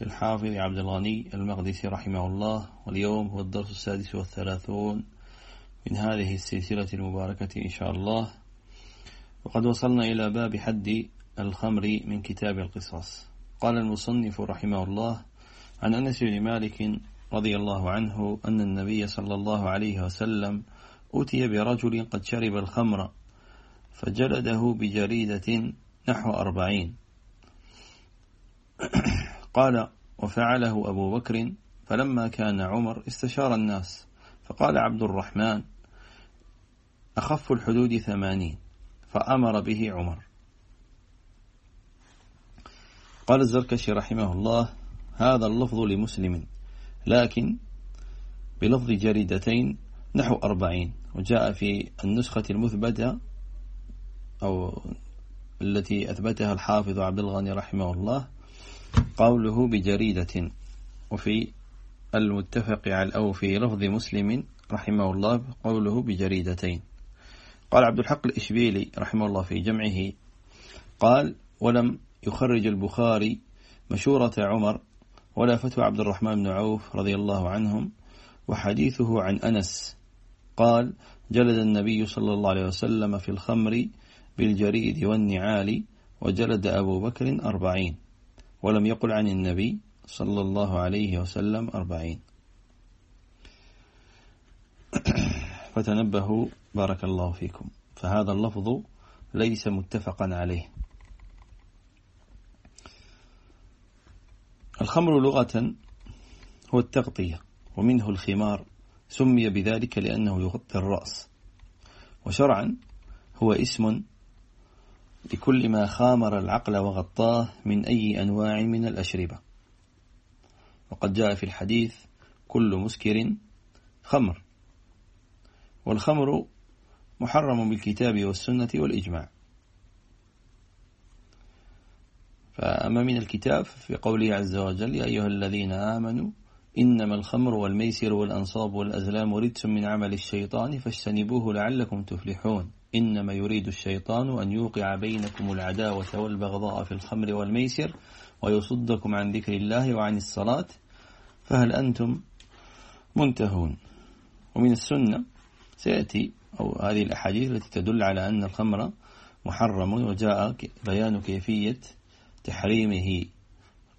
للحافظ عبد الغني المقدسي رحمه الله واليوم هو الدرس السادس والثلاثون من هذه السلسلة المباركة إن شاء الله. وقد وصلنا إلى باب حد الخمر من كتاب القصاص. قال المصنف رحمه الله عن أنس بن مالك رضي الله عنه أن النبي صلى الله عليه وسلم أتي برجل قد شرب الخمر فجلده بجريدة نحو أربعين. قال وفعله أبو بكر فلما كان عمر استشار الناس فقال عبد الرحمن أخف الحدود ثمانين فأمر به عمر. قال الزركشي رحمه الله هذا اللفظ لمسلم لكن بلفظ جريدتين نحو أربعين وجاء في النسخة المثبتة أو التي أثبتها الحافظ عبد الغني رحمه الله قوله بجريدة وفي المتفق على أو في لفظ مسلم رحمه الله قوله بجريدتين. قال عبد الحق الإشبيلي رحمه الله في جمعه قال ولم يخرج البخاري مشورة عمر ولا فتوى عبد الرحمن بن عوف رضي الله عنهم وحديثه عن أنس. قال جلد النبي صلى الله عليه وسلم في الخمر بالجريد والنعال وجلد أبو بكر أربعين. ولم يقل عن النبي صلى الله عليه وسلم أربعين. فتنبهوا بارك الله فيكم. فهذا اللفظ ليس متفقا عليه. الخمر لغة هو التغطية ومنه الخمار سمي بذلك لأنه يغطي الرأس. وشرعا هو اسم لكل ما خامر العقل وغطاه من أي أنواع من الأشربة. وقد جاء في الحديث كل مسكر خمر. والخمر محرم بالكتاب والسنة والإجماع. فأما من الكتاب في قوله عز وجل يا أيها الذين آمنوا إنما الخمر والميسر والأنصاب والأزلام رجس من عمل الشيطان فاجتنبوه لعلكم تفلحون. إنما يريد الشيطان أن يوقع بينكم العداوة والبغضاء في الخمر والميسر ويصدكم عن ذكر الله وعن الصلاة فهل أنتم منتهون؟ ومن السنة سيأتي أو هذه الأحاديث التي تدل على أن الخمر محرم وجاء بيان كيفية تحريمه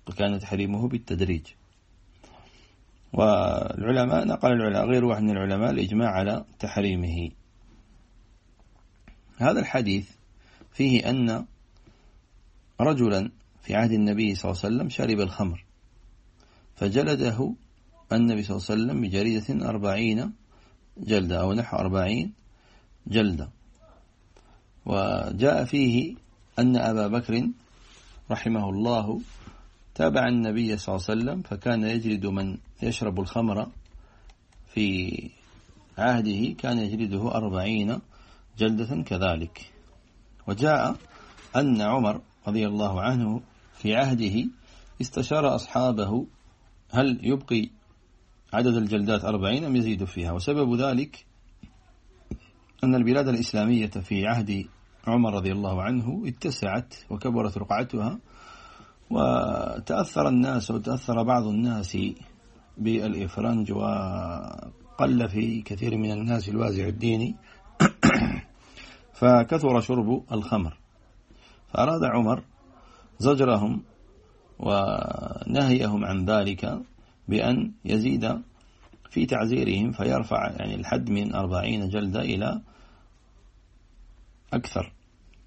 وكان تحريمه بالتدريج. والعلماء نقل العلماء غير واحد من العلماء الإجماع على تحريمه. هذا الحديث فيه أن رجلا في عهد النبي صلى الله عليه وسلم شرب الخمر فجلده النبي صلى الله عليه وسلم بجريدة أربعين جلدة أو نحو أربعين جلدة. وجاء فيه أن أبا بكر رحمه الله تابع النبي صلى الله عليه وسلم فكان يجلد من يشرب الخمر في عهده كان يجلده أربعين جلدة كذلك. وجاء أن عمر رضي الله عنه في عهده استشار أصحابه هل يبقي عدد الجلدات أربعين أم يزيد فيها. وسبب ذلك أن البلاد الإسلامية في عهد عمر رضي الله عنه اتسعت وكبرت رقعتها وتأثر الناس وتأثر بعض الناس بالإفرنج وقل في كثير من الناس الوازع الديني. فكثر شرب الخمر. فأراد عمر زجرهم ونهيهم عن ذلك بأن يزيد في تعزيرهم فيرفع يعني الحد من أربعين جلدة إلى أكثر.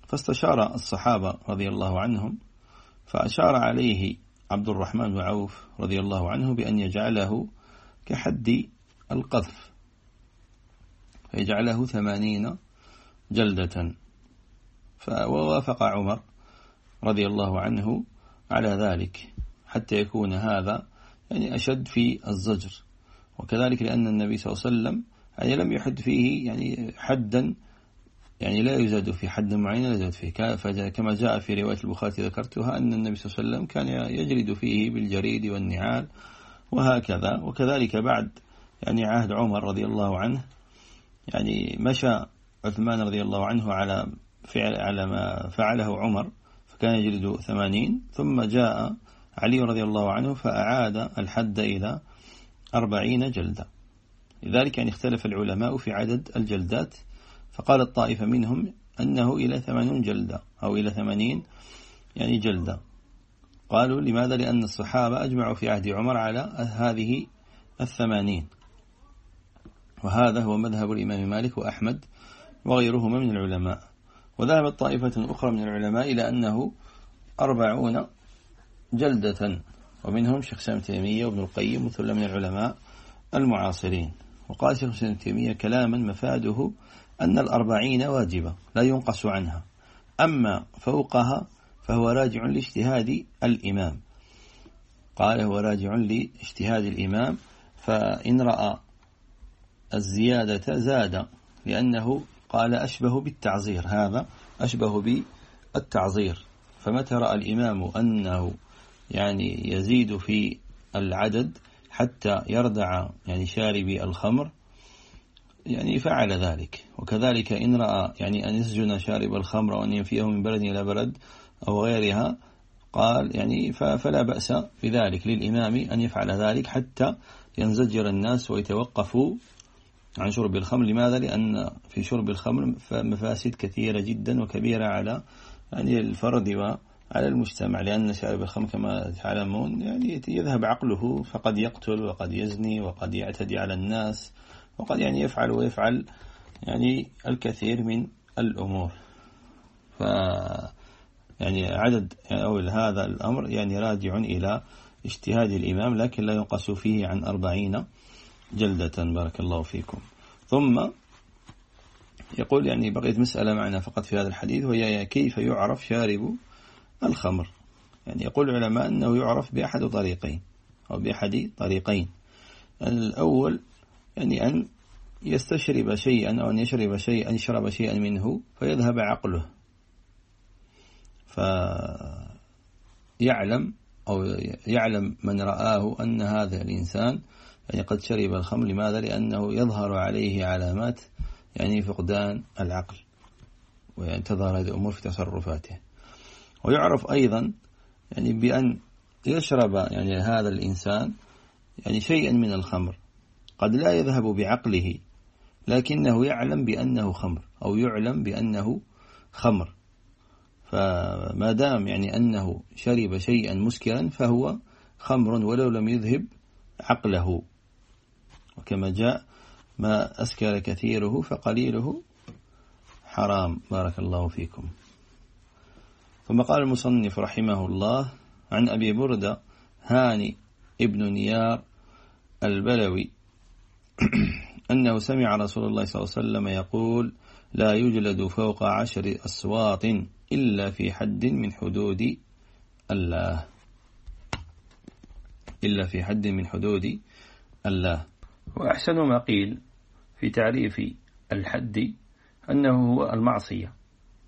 فاستشار الصحابة رضي الله عنهم فأشار عليه عبد الرحمن بن عوف رضي الله عنه بأن يجعله كحد القذف فيجعله ثمانين جلدة. فوافق عمر رضي الله عنه على ذلك حتى يكون هذا يعني أشد في الزجر. وكذلك لأن النبي صلى الله عليه وسلم يعني لم يحد فيه يعني حدا يعني لا يزاد في حد معين لا يزاد فيه. كما جاء في رواية البخاري ذكرتها أن النبي صلى الله عليه وسلم كان يجلد فيه بالجريد والنعال وهكذا. وكذلك بعد يعني عهد عمر رضي الله عنه يعني مشى عثمان رضي الله عنه على فعل على ما فعله عمر فكان يجلد ثمانين ثم جاء علي رضي الله عنه فأعاد الحد إلى أربعين جلدة. لذلك يعني اختلف العلماء في عدد الجلدات فقال الطائفة منهم أنه إلى ثمانين جلدة أو إلى ثمانين يعني جلدة. قالوا لماذا؟ لأن الصحابة أجمعوا في عهد عمر على هذه الثمانين. وهذا هو مذهب الإمام مالك وأحمد وغيرهما من العلماء. وذهبت طائفة أخرى من العلماء إلى أنه أربعون جلدة ومنهم شيخ سام تيمية وابن القيم وثلة من العلماء المعاصرين. وقال شيخ سام تيمية كلاما مفاده أن الأربعين واجبة لا ينقص عنها. أما فوقها فهو راجع لاجتهاد الإمام. قال هو راجع لاجتهاد الإمام فإن رأى الزيادة زاد لأنه قال أشبه بالتعزير هذا أشبه بالتعزير. فمتى رأى الإمام أنه يعني يزيد في العدد حتى يردع يعني شاربي الخمر؟ يعني فعل ذلك. وكذلك إن رأى يعني أن يسجن شارب الخمر وأن ينفيه من بلد إلى بلد أو غيرها قال يعني فلا بأس بذلك للإمام أن يفعل ذلك حتى ينزجر الناس ويتوقفوا عن شرب الخمر لماذا؟ لأن في شرب الخمر مفاسد كثيرة جدا وكبيرة على يعني الفرد وعلى المجتمع لأن شارب الخمر كما تعلمون يعني يذهب عقله فقد يقتل وقد يزني وقد يعتدي على الناس وقد يعني يفعل ويفعل يعني الكثير من الأمور ف يعني عدد أو هذا الأمر يعني راجع إلى اجتهاد الإمام لكن لا ينقص فيه عن أربعين جلدة بارك الله فيكم. ثم يقول يعني بقيت مسألة معنا فقط في هذا الحديث وهي كيف يعرف شارب الخمر؟ يعني يقول العلماء أنه يعرف بأحد طريقين أو بأحد طريقين. الأول يعني أن يستشرب شيئا أو أن يشرب شيئا يشرب شيئا منه فيذهب عقله. فيعلم أو يعلم من رآه أن هذا الإنسان يعني قد شرب الخمر لماذا؟ لأنه يظهر عليه علامات يعني فقدان العقل وينتظر هذه الأمور في تصرفاته. ويعرف أيضا يعني بأن يشرب يعني هذا الإنسان يعني شيئا من الخمر. قد لا يذهب بعقله لكنه يعلم بأنه خمر أو يعلم بأنه خمر. فما دام يعني أنه شرب شيئا مسكرا فهو خمر ولو لم يذهب عقله. وكما جاء ما أسكر كثيره فقليله حرام. بارك الله فيكم. ثم قال المصنف رحمه الله عن أبي بردة هاني ابن نيار البلوي أنه سمع رسول الله صلى الله عليه وسلم يقول لا يجلد فوق عشر أصوات إلا في حد من حدود الله. إلا في حد من حدود الله. وأحسن ما قيل في تعريف الحد أنه هو المعصية.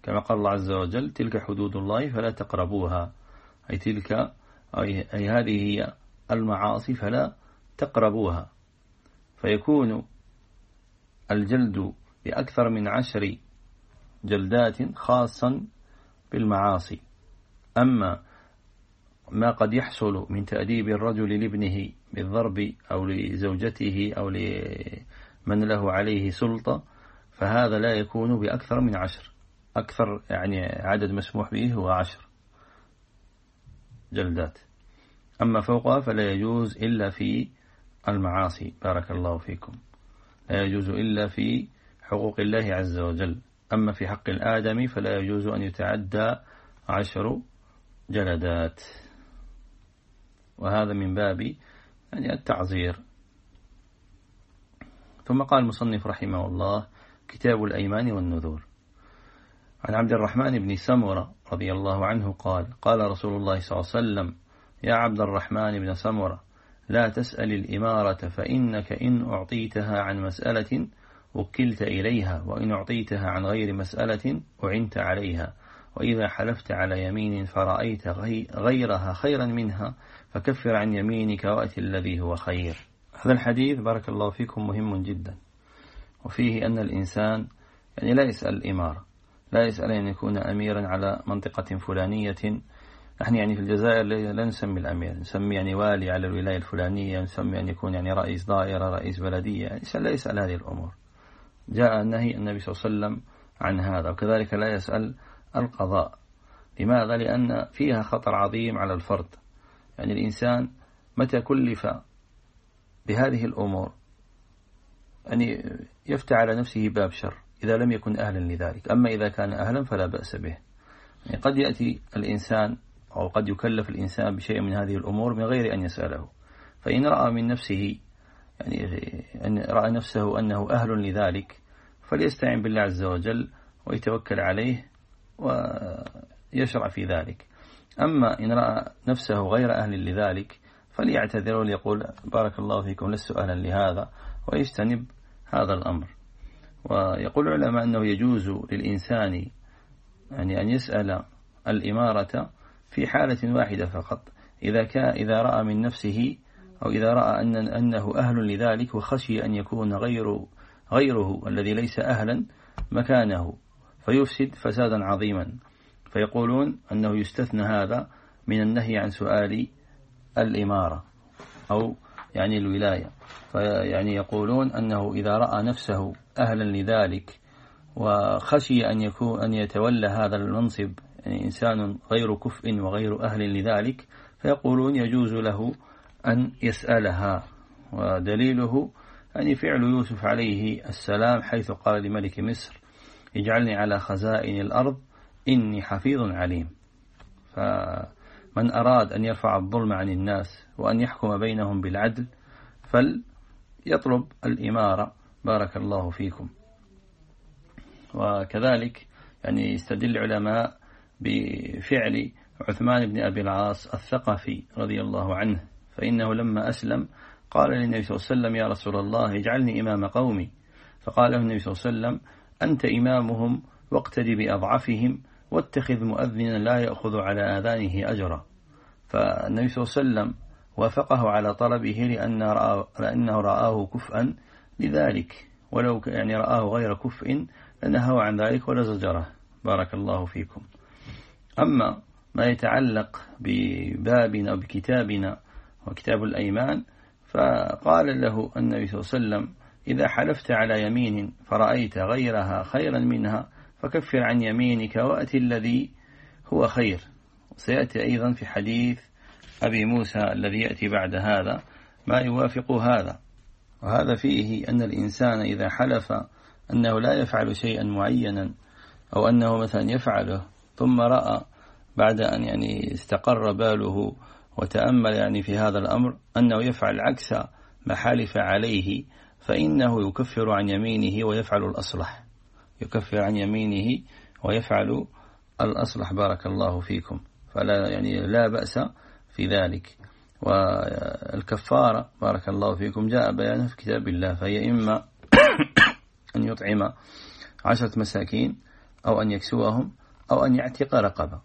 كما قال الله عز وجل تلك حدود الله فلا تقربوها. أي تلك أي, هذه هي المعاصي فلا تقربوها. فيكون الجلد بأكثر من عشر جلدات خاصا بالمعاصي. أما ما قد يحصل من تأديب الرجل لابنه بالضرب أو لزوجته أو لمن له عليه سلطة فهذا لا يكون بأكثر من عشر. أكثر يعني عدد مسموح به هو عشر. جلدات أما فوقها فلا يجوز إلا في المعاصي. بارك الله فيكم. لا يجوز إلا في حقوق الله عز وجل. أما في حق الآدم فلا يجوز أن يتعدى عشر جلدات. وهذا من باب يعني التعزير ثم قال المصنف رحمه الله كتاب الأيمان والنذور. عن عبد الرحمن بن سمرة رضي الله عنه قال قال رسول الله صلى الله عليه وسلم يا عبد الرحمن بن سمرة لا تسأل الإمارة فإنك إن أعطيتها عن مسألة وكلت إليها وإن أعطيتها عن غير مسألة أعنت عليها وإذا حلفت على يمين فرأيت غيرها خيرا منها فكفر عن يمينك وأتي الذي هو خير. هذا الحديث بارك الله فيكم مهم جدا. وفيه أن الإنسان يعني لا يسأل الإمارة لا يسأل أن يكون أميرا على منطقة فلانية. نحن يعني في الجزائر لا نسمي الأمير نسمي يعني والي على الولاية الفلانية نسمي أن يكون يعني رئيس دائرة رئيس بلدية. يعني لا يسأل هذه الأمور. جاء النهي النبي صلى الله عليه وسلم عن هذا وكذلك لا يسأل القضاء. لماذا؟ لأن فيها خطر عظيم على الفرد. يعني الإنسان متى كلف بهذه الأمور؟ يعني يفتح على نفسه باب شر إذا لم يكن أهلا لذلك. أما إذا كان أهلا فلا بأس به. يعني قد يأتي الإنسان أو قد يكلف الإنسان بشيء من هذه الأمور من غير أن يسأله. فإن رأى من نفسه يعني أن رأى نفسه أنه أهل لذلك فليستعين بالله عز وجل ويتوكل عليه ويشرع في ذلك. أما إن رأى نفسه غير أهل لذلك فليعتذر وليقول بارك الله فيكم لست أهلا لهذا ويجتنب هذا الأمر. ويقول العلماء أنه يجوز للإنسان يعني أن يسأل الإمارة في حالة واحدة فقط. إذا كان إذا رأى من نفسه أو إذا رأى أن أنه أهل لذلك وخشي أن يكون غير غيره الذي ليس أهلا مكانه فيفسد فسادا عظيما. فيقولون أنه يستثنى هذا من النهي عن سؤال الإمارة أو يعني الولاية. فيعني يقولون أنه إذا رأى نفسه أهلا لذلك وخشي أن يكون أن يتولى هذا المنصب يعني إنسان غير كفء وغير أهل لذلك فيقولون يجوز له أن يسألها. ودليله يعني فعل يوسف عليه السلام حيث قال لملك مصر اجعلني على خزائن الأرض إني حفيظ عليم. فمن أراد أن يرفع الظلم عن الناس وأن يحكم بينهم بالعدل فليطلب الإمارة. بارك الله فيكم. وكذلك يعني يستدل العلماء بفعل عثمان بن أبي العاص الثقفي رضي الله عنه فإنه لما أسلم قال للنبي صلى الله عليه وسلم يا رسول الله اجعلني إمام قومي. فقال له النبي صلى الله عليه وسلم أنت إمامهم واقتدي بأضعفهم واتخذ مؤذنا لا يأخذ على آذانه أجرا. فالنبي صلى الله عليه وسلم وافقه على طلبه لأن رأى لأنه رآه كفءا لذلك. ولو يعني رآه غير كفء لنهوا عن ذلك ولزجره بارك الله فيكم. أما ما يتعلق ببابنا أو بكتابنا وكتاب الأيمان فقال له النبي صلى الله عليه وسلم إذا حلفت على يمين فرأيت غيرها خيرا منها فكفر عن يمينك وأتي الذي هو خير. سيأتي أيضا في حديث أبي موسى الذي يأتي بعد هذا ما يوافق هذا. وهذا فيه أن الإنسان إذا حلف أنه لا يفعل شيئا معينا أو أنه مثلا يفعله ثم رأى بعد أن يعني استقر باله وتأمل يعني في هذا الأمر أنه يفعل عكس ما حلف عليه فإنه يكفر عن يمينه ويفعل الأصلح. يكفر عن يمينه ويفعل الأصلح. بارك الله فيكم. فلا يعني لا بأس في ذلك. والكفارة بارك الله فيكم جاء بيانه في كتاب الله فهي إما أن يطعم عشرة مساكين أو أن يكسوهم أو أن يعتق رقبة.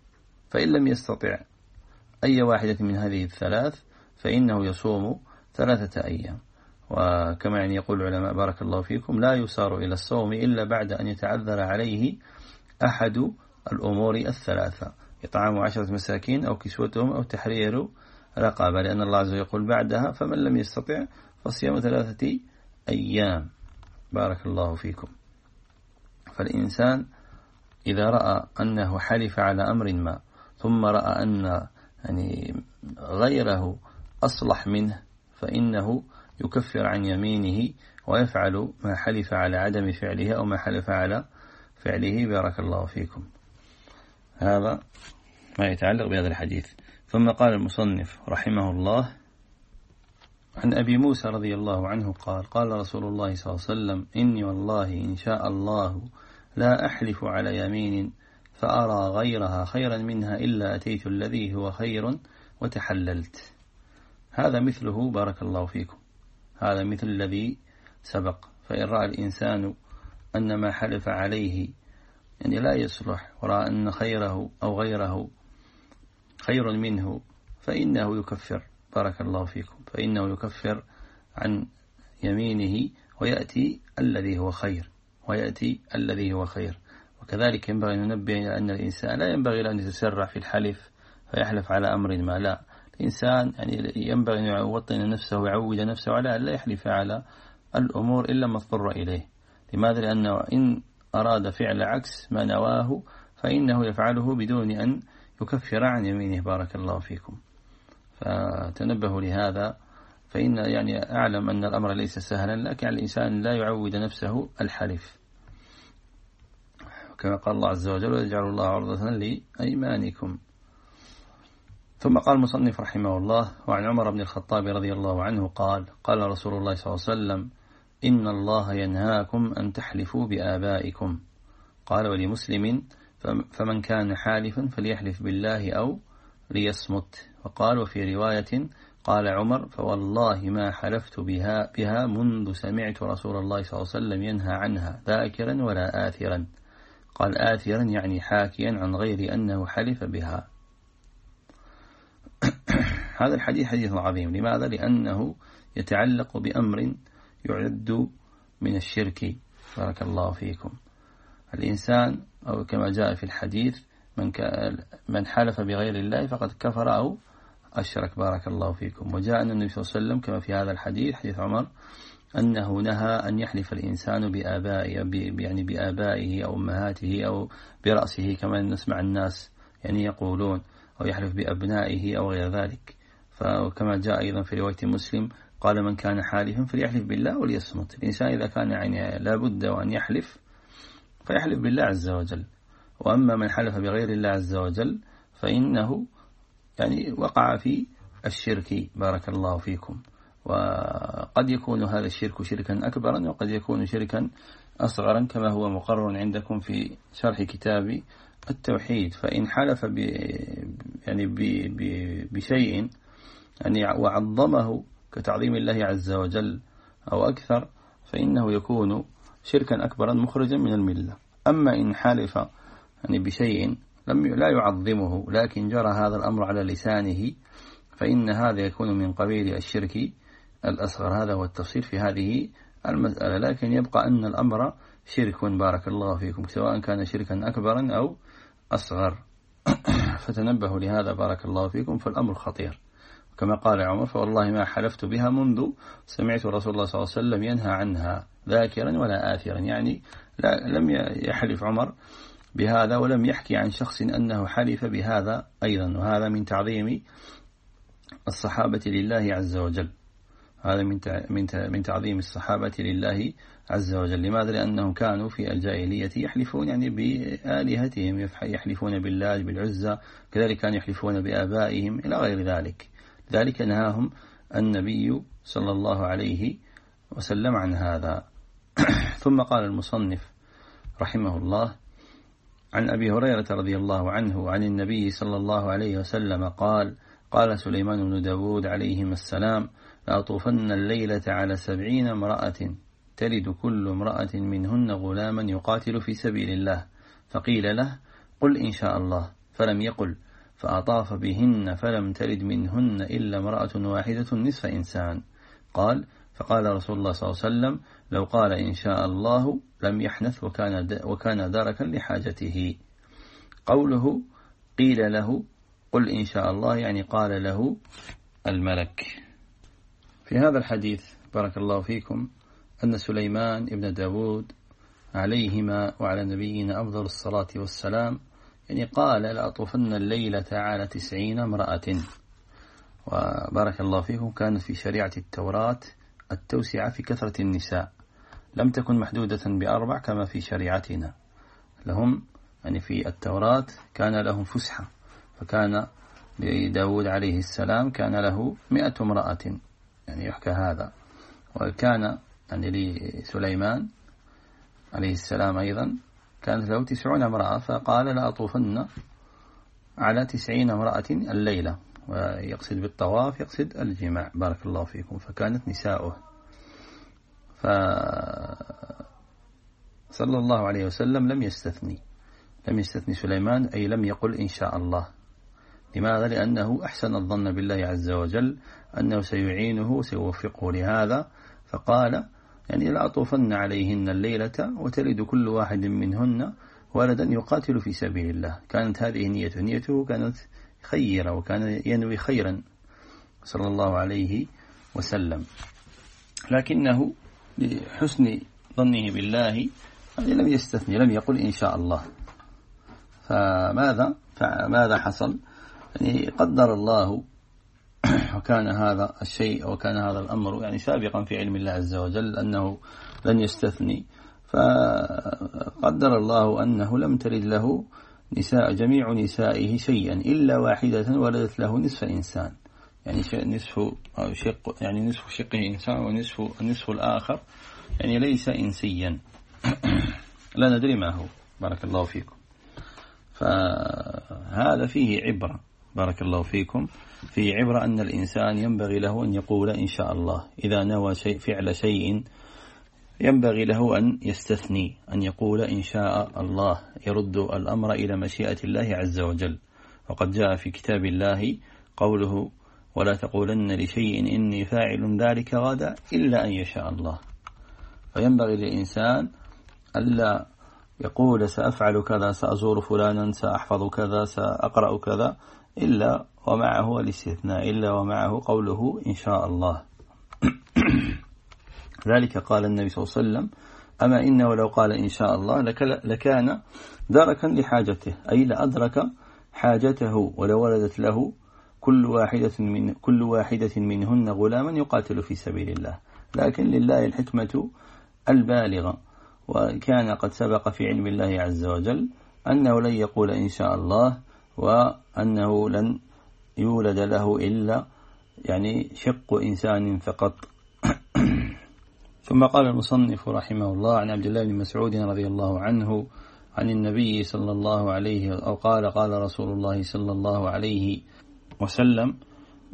فإن لم يستطع أي واحدة من هذه الثلاث فإنه يصوم ثلاثة أيام. وكما يعني يقول العلماء بارك الله فيكم لا يسار إلى الصوم إلا بعد أن يتعذر عليه أحد الأمور الثلاثة إطعام عشرة مساكين أو كسوتهم أو تحرير رقابة لأن الله عز وجل يقول بعدها فمن لم يستطع فصيام ثلاثة أيام. بارك الله فيكم. فالإنسان إذا رأى أنه حلف على أمر ما ثم رأى أن يعني غيره أصلح منه فإنه يكفر عن يمينه ويفعل ما حلف على عدم فعله أو ما حلف على فعله. بارك الله فيكم. هذا ما يتعلق بهذا الحديث. ثم قال المصنف رحمه الله عن أبي موسى رضي الله عنه قال قال رسول الله صلى الله عليه وسلم إني والله إن شاء الله لا أحلف على يمين فأرى غيرها خيرا منها إلا أتيت الذي هو خير وتحللت. هذا مثله. بارك الله فيكم. هذا مثل الذي سبق. فإن رأى الإنسان أن ما حلف عليه يعني لا يصلح ورأى أن خيره أو غيره خير منه فإنه يكفر. بارك الله فيكم. فإنه يكفر عن يمينه ويأتي الذي هو خير. ويأتي الذي هو خير. وكذلك ينبغي أن ننبه إلى أن الإنسان لا ينبغي أن يتسرع في الحلف فيحلف على أمر ما لا. الإنسان يعني ينبغي أن يوطن نفسه ويعود نفسه على أن لا يحلف على الأمور إلا ما اضطر إليه. لماذا؟ لأنه إن أراد فعل عكس ما نواه فإنه يفعله بدون أن يكفر عن يمينه. بارك الله فيكم. فتنبهوا لهذا. فإن يعني أعلم أن الأمر ليس سهلا لكن الإنسان لا يعود نفسه الحلف. كما قال الله عز وجل ويجعل الله عرضة لأيمانكم. ثم قال المصنف رحمه الله وعن عمر بن الخطاب رضي الله عنه قال قال رسول الله صلى الله عليه وسلم إن الله ينهاكم أن تحلفوا بآبائكم. قال ولمسلم فمن كان حالفا فليحلف بالله أو ليصمت. وقال وفي رواية قال عمر فوالله ما حلفت بها, بها منذ سمعت رسول الله صلى الله عليه وسلم ينهى عنها ذاكرا ولا آثرا. قال آثرا يعني حاكيا عن غير أنه حلف بها. هذا الحديث حديث عظيم. لماذا؟ لأنه يتعلق بأمر يعد من الشرك. بارك الله فيكم. الإنسان أو كما جاء في الحديث من, من حلف بغير الله فقد كفر أو أشرك. بارك الله فيكم. وجاء أن النبي صلى الله عليه وسلم كما في هذا الحديث حديث عمر أنه نهى أن يحلف الإنسان بآبائه يعني بآبائه أو أمهاته أو برأسه كما نسمع الناس يعني يقولون. أو يحلف بأبنائه أو غير ذلك. فكما جاء أيضا في رواية مسلم قال من كان حالفا فليحلف بالله وليصمت. الإنسان إذا كان يعني لابد وأن يحلف فيحلف بالله عز وجل. وأما من حلف بغير الله عز وجل فإنه يعني وقع في الشرك. بارك الله فيكم. وقد يكون هذا الشرك شركا أكبرا وقد يكون شركا أصغرا كما هو مقرر عندكم في شرح كتاب التوحيد فإن حلف ب يعني ب ب بشيء يعني وعظمه كتعظيم الله عز وجل أو أكثر فإنه يكون شركا أكبرا مخرجا من الملة. أما إن حلف يعني بشيء لم لا يعظمه لكن جرى هذا الأمر على لسانه فإن هذا يكون من قبيل الشرك الأصغر. هذا هو التفصيل في هذه المسألة. لكن يبقى أن الأمر شرك. بارك الله فيكم. سواء كان شركا أكبرا أو أصغر. فتنبهوا لهذا بارك الله فيكم فالأمر خطير. كما قال عمر فوالله ما حلفت بها منذ سمعت رسول الله صلى الله عليه وسلم ينهى عنها ذاكرا ولا آثرا. يعني لا لم يحلف عمر بهذا ولم يحكي عن شخص أنه حلف بهذا أيضا. وهذا من تعظيم الصحابة لله عز وجل. هذا من من تعظيم الصحابة لله عز وجل. لماذا؟ لأنهم كانوا في الجاهلية يحلفون يعني بآلهتهم يحلفون بالله بالعزة كذلك كانوا يحلفون بآبائهم إلى غير ذلك. ذلك نهاهم النبي صلى الله عليه وسلم عن هذا. ثم قال المصنف رحمه الله عن أبي هريرة رضي الله عنه عن النبي صلى الله عليه وسلم قال قال سليمان بن داود عليهما السلام لأطوفن الليلة على سبعين امرأة تلد كل امرأة منهن غلاما يقاتل في سبيل الله. فقيل له قل إن شاء الله. فلم يقل. فأطاف بهن فلم تلد منهن إلا امرأة واحدة نصف إنسان. قال فقال رسول الله صلى الله عليه وسلم لو قال إن شاء الله لم يحنث وكان, وكان دركا لحاجته. قوله قيل له قل إن شاء الله يعني قال له الملك. في هذا الحديث بارك الله فيكم أن سليمان ابن داود عليهما وعلى نبينا أفضل الصلاة والسلام يعني قال لأطوفن الليلة على تسعين امرأة. وبارك الله فيكم كانت في شريعة التوراة التوسعة في كثرة النساء لم تكن محدودة بأربع كما في شريعتنا. لهم يعني في التوراة كان لهم فسحة فكان لداود عليه السلام كان له مئة امرأة يعني يحكى هذا. وكان يعني لسليمان عليه السلام أيضا كانت له تسعون امرأة فقال لأطوفن على تسعين امرأة الليلة ويقصد بالطواف يقصد الجماع. بارك الله فيكم. فكانت نساؤه. ف صلى الله عليه وسلم لم يستثني. لم يستثني سليمان أي لم يقل إن شاء الله. لماذا؟ لأنه أحسن الظن بالله عز وجل أنه سيعينه وسيوفقه لهذا. فقال يعني لأطوفن عليهن الليلة وتلد كل واحد منهن ولدا يقاتل في سبيل الله. كانت هذه نيته نيته كانت خيرة وكان ينوي خيرا صلى الله عليه وسلم. لكنه لحسن ظنه بالله لم يستثني لم يقل إن شاء الله. فماذا فماذا حصل؟ يعني قدر الله وكان هذا الشيء وكان هذا الأمر يعني سابقا في علم الله عز وجل أنه لن يستثني. فقدر الله أنه لم ترد له نساء جميع نسائه شيئا إلا واحدة ولدت له نصف إنسان يعني نصف شق يعني نصف شقه إنسان ونصف النصف الآخر. يعني ليس إنسيا. لا ندري ما هو. بارك الله فيكم. فهذا فيه عبرة. بارك الله فيكم. فيه عبرة أن الإنسان ينبغي له أن يقول إن شاء الله. إذا نوى شيء فعل شيء ينبغي له أن يستثني أن يقول إن شاء الله. يرد الأمر إلى مشيئة الله عز وجل. وقد جاء في كتاب الله قوله ولا تقولن لشيء إني فاعل ذلك غدا إلا أن يشاء الله. فينبغي للإنسان ألا يقول سأفعل كذا سأزور فلانا سأحفظ كذا سأقرأ كذا إلا ومعه الاستثناء إلا ومعه قوله إن شاء الله. ذلك قال النبي صلى الله عليه وسلم أما إنه لو قال إن شاء الله لكان دركا لحاجته أي لأدرك حاجته ولو ولدت له كل واحدة من كل واحدة منهن غلاما يقاتل في سبيل الله. لكن لله الحكمة البالغة. وكان قد سبق في علم الله عز وجل أنه لن يقول إن شاء الله وأنه لن يولد له إلا يعني شق إنسان فقط. ثم قال المصنف رحمه الله عن عبد الله بن مسعود رضي الله عنه عن النبي صلى الله عليه أو قال قال رسول الله صلى الله عليه وسلم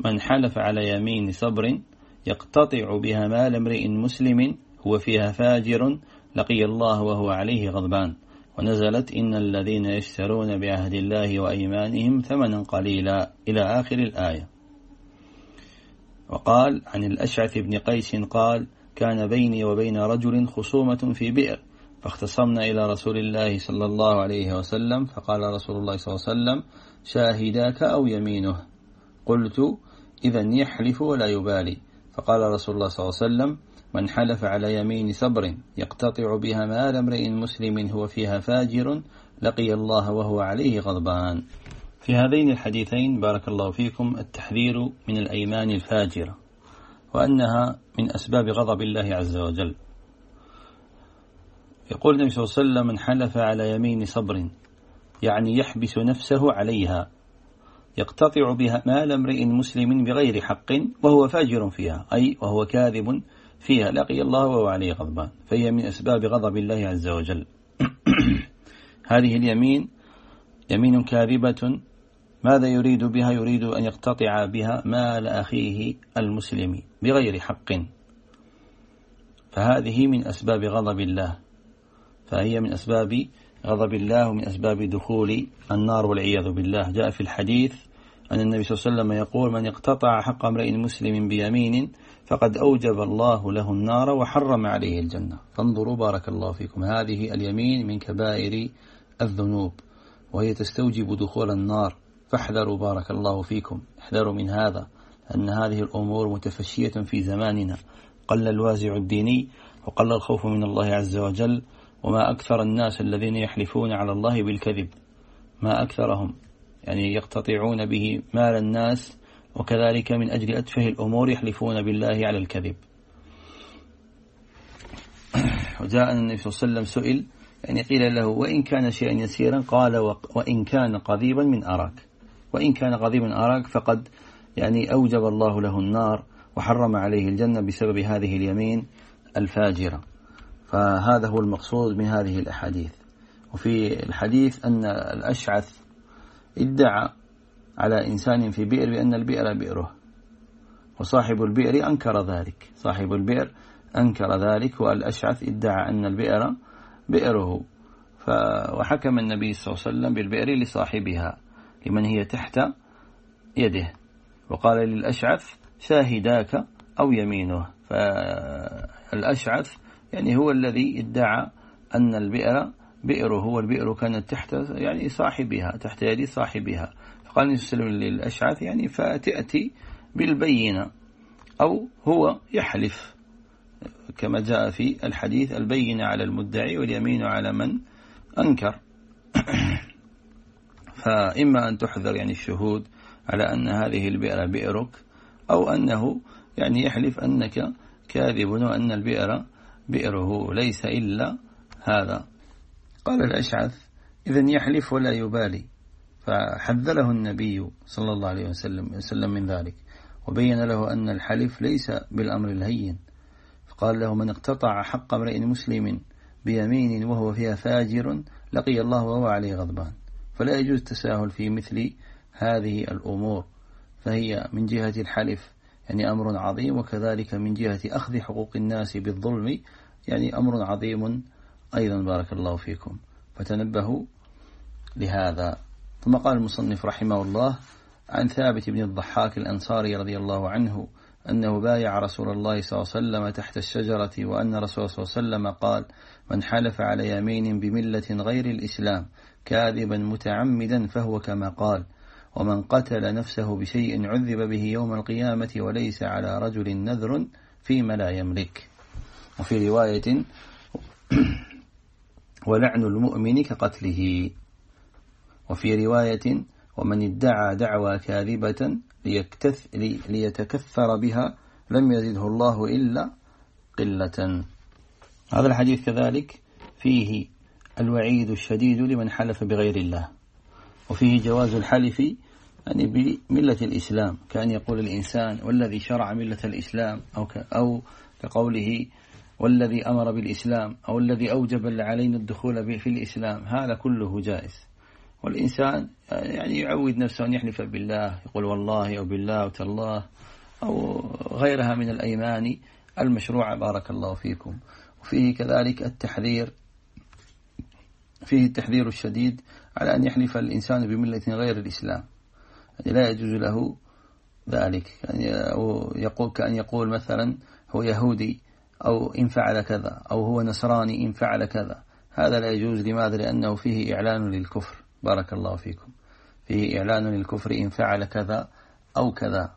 من حلف على يمين صبر يقتطع بها مال امرئ مسلم هو فيها فاجر لقي الله وهو عليه غضبان. ونزلت إن الذين يشترون بعهد الله وأيمانهم ثمنا قليلا إلى آخر الآية. وقال عن الأشعث بن قيس قال كان بيني وبين رجل خصومة في بئر فاختصمنا إلى رسول الله صلى الله عليه وسلم فقال رسول الله صلى الله عليه وسلم شاهداك أو يمينه؟ قلت إذا يحلف ولا يبالي. فقال رسول الله صلى الله عليه وسلم من حلف على يمين صبر يقتطع بها مال امرئ مسلم هو فيها فاجر لقي الله وهو عليه غضبان. في هذين الحديثين بارك الله فيكم التحذير من الأيمان الفاجرة وأنها من أسباب غضب الله عز وجل. يقول النبي صلى الله عليه وسلم من حلف على يمين صبر يعني يحبس نفسه عليها يقتطع بها مال امرئ مسلم بغير حق وهو فاجر فيها أي وهو كاذب فيها لقي الله وهو عليه غضبان. فهي من أسباب غضب الله عز وجل. هذه اليمين يمين كاذبة. ماذا يريد بها؟ يريد أن يقتطع بها مال أخيه المسلم بغير حق. فهذه من أسباب غضب الله. فهي من أسباب غضب الله ومن أسباب دخول النار والعياذ بالله. جاء في الحديث أن النبي صلى الله عليه وسلم يقول من اقتطع حق امرئ مسلم بيمين فقد أوجب الله له النار وحرم عليه الجنة. فانظروا بارك الله فيكم. هذه اليمين من كبائر الذنوب وهي تستوجب دخول النار. فاحذروا بارك الله فيكم. احذروا من هذا أن هذه الأمور متفشية في زماننا. قل الوازع الديني وقل الخوف من الله عز وجل وما أكثر الناس الذين يحلفون على الله بالكذب. ما أكثرهم يعني يقتطعون به مال الناس وكذلك من أجل أتفه الأمور يحلفون بالله على الكذب. وجاء النبي صلى الله عليه وسلم سئل يعني قيل له وإن كان شيئا يسيرا؟ قال وإن كان قضيبا من أراك. وإن كان قضيبا أراك فقد يعني أوجب الله له النار وحرم عليه الجنة بسبب هذه اليمين الفاجرة. فهذا هو المقصود من هذه الأحاديث. وفي الحديث أن الأشعث ادعى على إنسان في بئر بأن البئر بئره. وصاحب البئر أنكر ذلك. صاحب البئر أنكر ذلك والأشعث ادعى أن البئر بئره. وحكم النبي صلى الله عليه وسلم بالبئر لصاحبها لمن هي تحت يده. وقال للأشعث شاهداك أو يمينه. فالأشعث يعني هو الذي ادعى أن البئر بئره والبئر كانت تحت يعني صاحبها تحت يد صاحبها. عليه وسلم للأشعث يعني فتأتي بالبينة أو هو يحلف. كما جاء في الحديث البينة على المدعي واليمين على من أنكر. فإما أن تحذر يعني الشهود على أن هذه البئر بئرك أو أنه يعني يحلف أنك كاذب وأن البئر بئره. ليس إلا هذا. قال الأشعث إذا يحلف ولا يبالي. فحذره النبي صلى الله عليه وسلم, وسلم من ذلك. وبين له أن الحلف ليس بالأمر الهين. فقال له من اقتطع حق امرئ مسلم بيمين وهو فيها فاجر لقي الله وهو عليه غضبان. فلا يجوز التساهل في مثل هذه الأمور. فهي من جهة الحلف يعني أمر عظيم وكذلك من جهة أخذ حقوق الناس بالظلم يعني أمر عظيم أيضا بارك الله فيكم. فتنبهوا لهذا. ثم قال المصنف رحمه الله عن ثابت بن الضحاك الأنصاري رضي الله عنه أنه بايع رسول الله صلى الله عليه وسلم تحت الشجرة وأن رسول الله صلى الله عليه وسلم قال من حلف على يمين بملة غير الإسلام كاذبا متعمدا فهو كما قال ومن قتل نفسه بشيء عذب به يوم القيامة وليس على رجل نذر فيما لا يملك وفي رواية ولعن المؤمن كقتله وفي رواية ومن ادعى دعوى كاذبة ليكتث ليتكثر بها لم يزده الله إلا قلة. هذا الحديث كذلك فيه الوعيد الشديد لمن حلف بغير الله وفيه جواز الحلف يعني بملة الإسلام كأن يقول الإنسان والذي شرع ملة الإسلام أو, أو كقوله والذي أمر بالإسلام أو الذي أوجب علينا الدخول في الإسلام هذا كله جائز. والإنسان يعني يعود نفسه أن يحلف بالله يقول والله أو بالله وتالله أو غيرها من الأيمان المشروعة بارك الله فيكم. وفيه كذلك التحذير فيه التحذير الشديد على أن يحلف الإنسان بملة غير الإسلام. يعني لا يجوز له ذلك. يعني أو يقول كأن يقول مثلا هو يهودي أو إن فعل كذا أو هو نصراني إن فعل كذا. هذا لا يجوز لماذا؟ لأنه فيه إعلان للكفر. بارك الله فيكم. فيه إعلان للكفر إن فعل كذا أو كذا.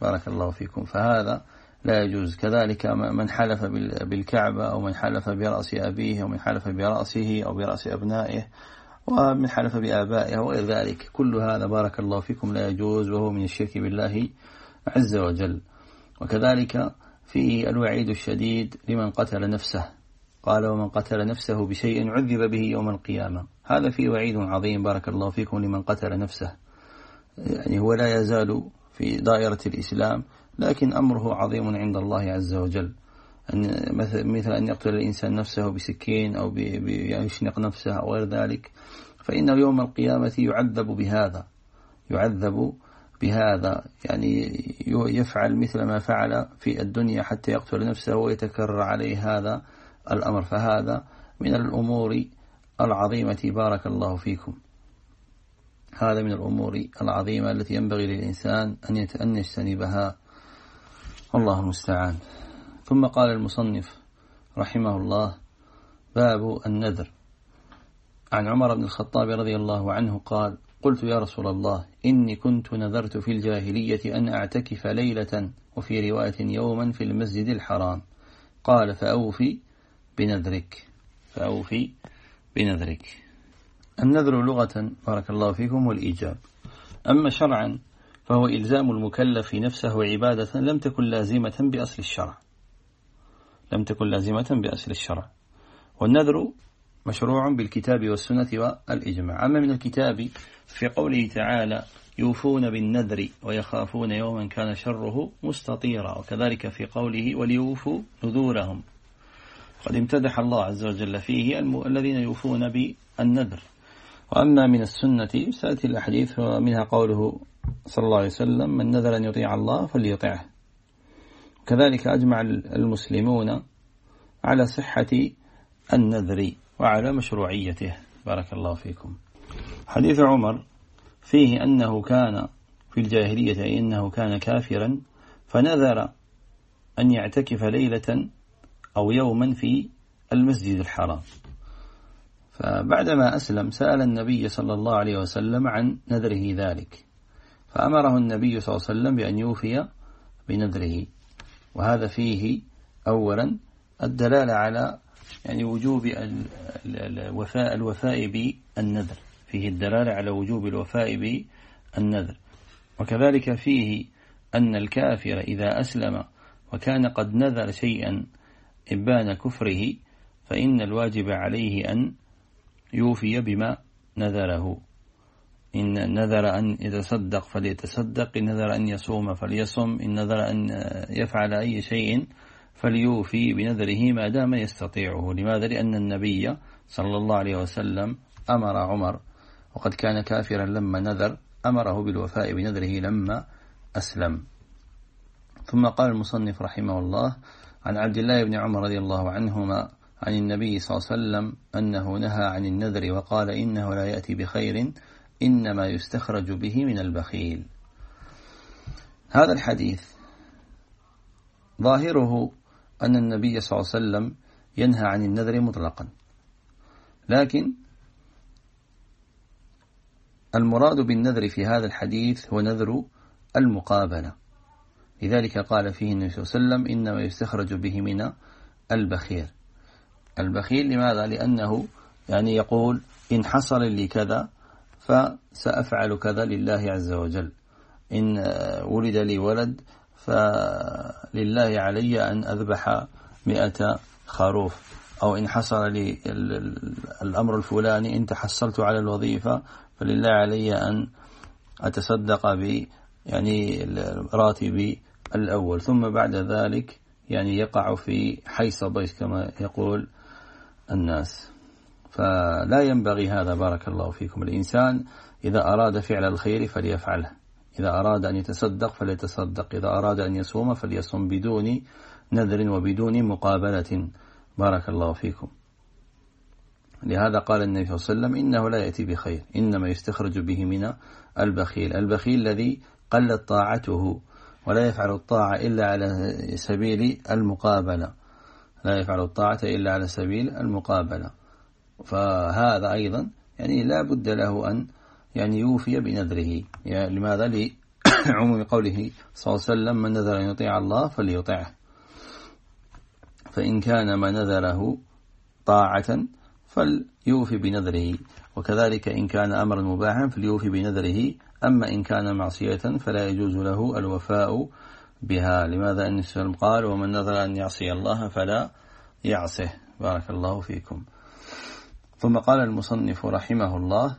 بارك الله فيكم. فهذا لا يجوز. كذلك من حلف بالكعبة أو من حلف برأس أبيه أو من حلف برأسه أو برأس أبنائه ومن حلف بآبائه وغير ذلك. كل هذا بارك الله فيكم. لا يجوز وهو من الشرك بالله عز وجل. وكذلك فيه الوعيد الشديد لمن قتل نفسه. قال ومن قتل نفسه بشيء عذب به يوم القيامة. هذا فيه وعيد عظيم بارك الله فيكم لمن قتل نفسه. يعني هو لا يزال في دائرة الإسلام لكن أمره عظيم عند الله عز وجل. أن مثل أن يقتل الإنسان نفسه بسكين أو يشنق نفسه أو غير ذلك فإنه يوم القيامة يعذب بهذا. يعذب بهذا. يعني يفعل مثل ما فعل في الدنيا حتى يقتل نفسه ويتكرر عليه هذا. الأمر فهذا من الأمور العظيمة. بارك الله فيكم. هذا من الأمور العظيمة التي ينبغي للإنسان أن يجتنبها. الله المستعان. ثم قال المصنف رحمه الله باب النذر. عن عمر بن الخطاب رضي الله عنه قال قلت يا رسول الله إني كنت نذرت في الجاهلية أن أعتكف ليلة وفي رواية يوما في المسجد الحرام. قال فأوفي بنذرك. فأوفي بنذرك. النذر لغة بارك الله فيكم والإيجاب. أما شرعا فهو إلزام المكلف نفسه عبادة لم تكن لازمة بأصل الشرع. لم تكن لازمة بأصل الشرع. والنذر مشروع بالكتاب والسنة والإجماع. أما من الكتاب في قوله تعالى يوفون بالنذر ويخافون يوما كان شره مستطيرا. وكذلك في قوله وليوفوا نذورهم. قد امتدح الله عز وجل فيه الذين يوفون بالنذر. وأما من السنة سأتي الأحاديث ومنها قوله صلى الله عليه وسلم من نذر أن يطيع الله فليطعه. كذلك أجمع المسلمون على صحة النذر وعلى مشروعيته. بارك الله فيكم. حديث عمر فيه أنه كان في الجاهلية أي أنه كان كافرا فنذر أن يعتكف ليلة أو يوما في المسجد الحرام. فبعدما أسلم سأل النبي صلى الله عليه وسلم عن نذره ذلك. فأمره النبي صلى الله عليه وسلم بأن يوفي بنذره. وهذا فيه أولا الدلالة على يعني وجوب الوفاء الوفاء بالنذر. فيه الدلالة على وجوب الوفاء بالنذر. وكذلك فيه أن الكافر إذا أسلم وكان قد نذر شيئا إبان كفره فإن الواجب عليه أن يوفي بما نذره. إن نذر أن يتصدق فليتصدق إن نذر أن يصوم فليصم إن نذر أن يفعل أي شيء فليوفي بنذره ما دام يستطيعه. لماذا؟ لأن النبي صلى الله عليه وسلم أمر عمر وقد كان كافرا لما نذر أمره بالوفاء بنذره لما أسلم. ثم قال المصنف رحمه الله عن عبد الله بن عمر رضي الله عنهما عن النبي صلى الله عليه وسلم أنه نهى عن النذر وقال إنه لا يأتي بخير إنما يستخرج به من البخيل. هذا الحديث ظاهره أن النبي صلى الله عليه وسلم ينهى عن النذر مطلقا. لكن المراد بالنذر في هذا الحديث هو نذر المقابلة. لذلك قال فيه النبي صلى الله عليه وسلم إنما يستخرج به من البخيل. البخيل لماذا؟ لأنه يعني يقول إن حصل لي كذا فسأفعل كذا لله عز وجل. إن ولد لي ولد فلله علي أن أذبح مئة خروف. أو إن حصل لي الأمر الفلاني إن تحصلت على الوظيفة فلله علي أن أتصدق ب يعني راتبي الأول ثم بعد ذلك يعني يقع في حيص ضيس كما يقول الناس. فلا ينبغي هذا بارك الله فيكم. الإنسان إذا أراد فعل الخير فليفعله. إذا أراد أن يتصدق فليتصدق. إذا أراد أن يصوم فليصوم بدون نذر وبدون مقابلة. بارك الله فيكم. لهذا قال النبي صلى الله عليه وسلم إنه لا يأتي بخير إنما يستخرج به من البخيل. البخيل الذي قلت طاعته. ولا يفعل الطاعة إلا على سبيل المقابلة. لا يفعل الطاعة إلا على سبيل المقابلة. فهذا أيضا يعني لا بد له أن يعني يوفي بنذره. يعني لماذا؟ لعموم قوله صلى الله عليه وسلم من نذر أن يطيع الله فليطعه. فإن كان ما نذره طاعة فليوفي بنذره. وكذلك إن كان أمرا مباحا فليوفي بنذره أما إن كان معصية فلا يجوز له الوفاء بها. لماذا أن السلام قال ومن نذر أن يعصي الله فلا يعصه؟ بارك الله فيكم. ثم قال المصنف رحمه الله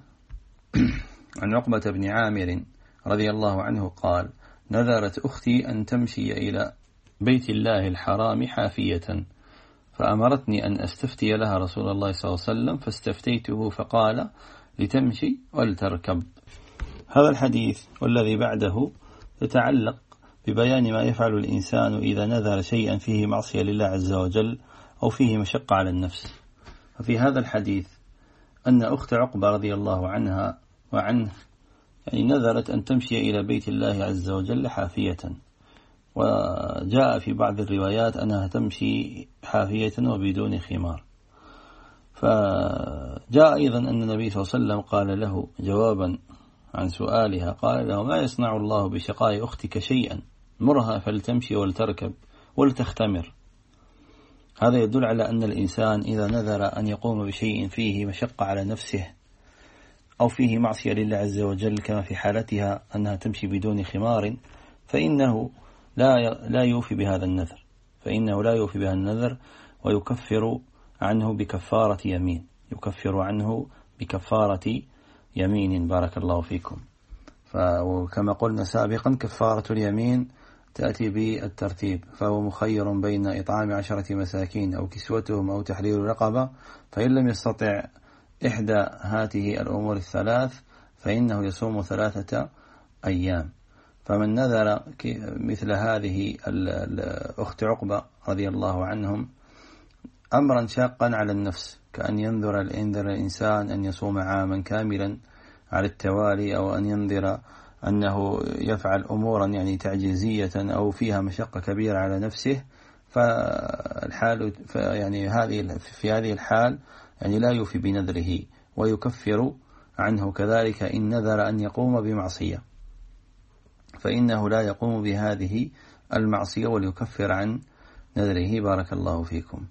عن عقبة بن عامر رضي الله عنه قال نذرت أختي أن تمشي إلى بيت الله الحرام حافية. فأمرتني أن أستفتي لها رسول الله صلى الله عليه وسلم فاستفتيته فقال لتمشي ولتركب. هذا الحديث والذي بعده يتعلق ببيان ما يفعل الإنسان إذا نذر شيئا فيه معصية لله عز وجل أو فيه مشقة على النفس. ففي هذا الحديث أن أخت عقبة رضي الله عنها وعنه يعني نذرت أن تمشي إلى بيت الله عز وجل حافية. وجاء في بعض الروايات أنها تمشي حافية وبدون خمار. فجاء أيضا أن النبي صلى الله عليه وسلم قال له جوابا عن سؤالها قال له ما يصنع الله بشقاء أختك شيئا؟ مرها فلتمشي ولتركب ولتختمر. هذا يدل على أن الإنسان إذا نذر أن يقوم بشيء فيه مشقة على نفسه أو فيه معصية لله عز وجل كما في حالتها أنها تمشي بدون خمار فإنه لا يوفي بهذا النذر. فإنه لا يوفي بهذا النذر ويكفر عنه بكفارة يمين. يكفر عنه بكفارة يمين. بارك الله فيكم. فكما قلنا سابقا كفارة اليمين تأتي بالترتيب. فهو مخير بين إطعام عشرة مساكين أو كسوتهم أو تحرير رقبة. فإن لم يستطع إحدى هذه الأمور الثلاث فإنه يصوم ثلاثة أيام. فمن نذر مثل هذه الأخت عقبة رضي الله عنهم أمرا شاقا على النفس كأن ينذر ينذر الإنسان أن يصوم عاما كاملا على التوالي أو أن ينذر أنه يفعل أمورا يعني تعجيزية أو فيها مشقة كبيرة على نفسه. فالحال يعني هذه في هذه الحال يعني لا يوفي بنذره ويكفر عنه كذلك إن نذر أن يقوم بمعصية. فإنه لا يقوم بهذه المعصية وليكفر عن نذره. بارك الله فيكم.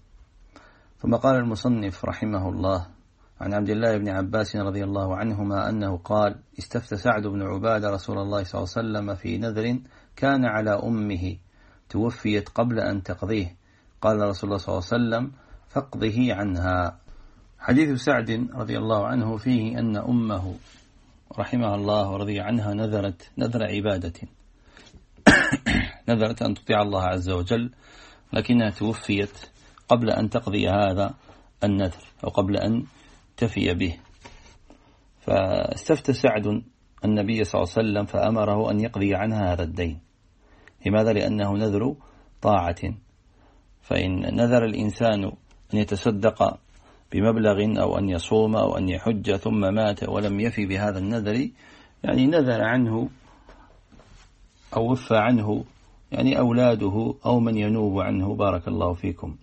ثم قال المصنف رحمه الله عن عبد الله بن عباس رضي الله عنهما أنه قال استفتى سعد بن عبادة رسول الله صلى الله عليه وسلم في نذر كان على أمه توفيت قبل أن تقضيه. قال رسول الله صلى الله عليه وسلم فاقضه عنها. حديث سعد رضي الله عنه فيه أن أمه رحمها الله ورضي عنها نذرت نذر عبادة. نذرت أن تطيع الله عز وجل لكنها توفيت قبل أن تقضي هذا النذر أو قبل أن تفي به. فاستفتى سعد النبي صلى الله عليه وسلم فأمره أن يقضي عنها هذا الدين. لماذا؟ لأنه نذر طاعة. فإن نذر الإنسان أن يتصدق بمبلغ أو أن يصوم أو أن يحج ثم مات ولم يفي بهذا النذر يعني نذر عنه أو وفى عنه يعني أولاده أو من ينوب عنه بارك الله فيكم.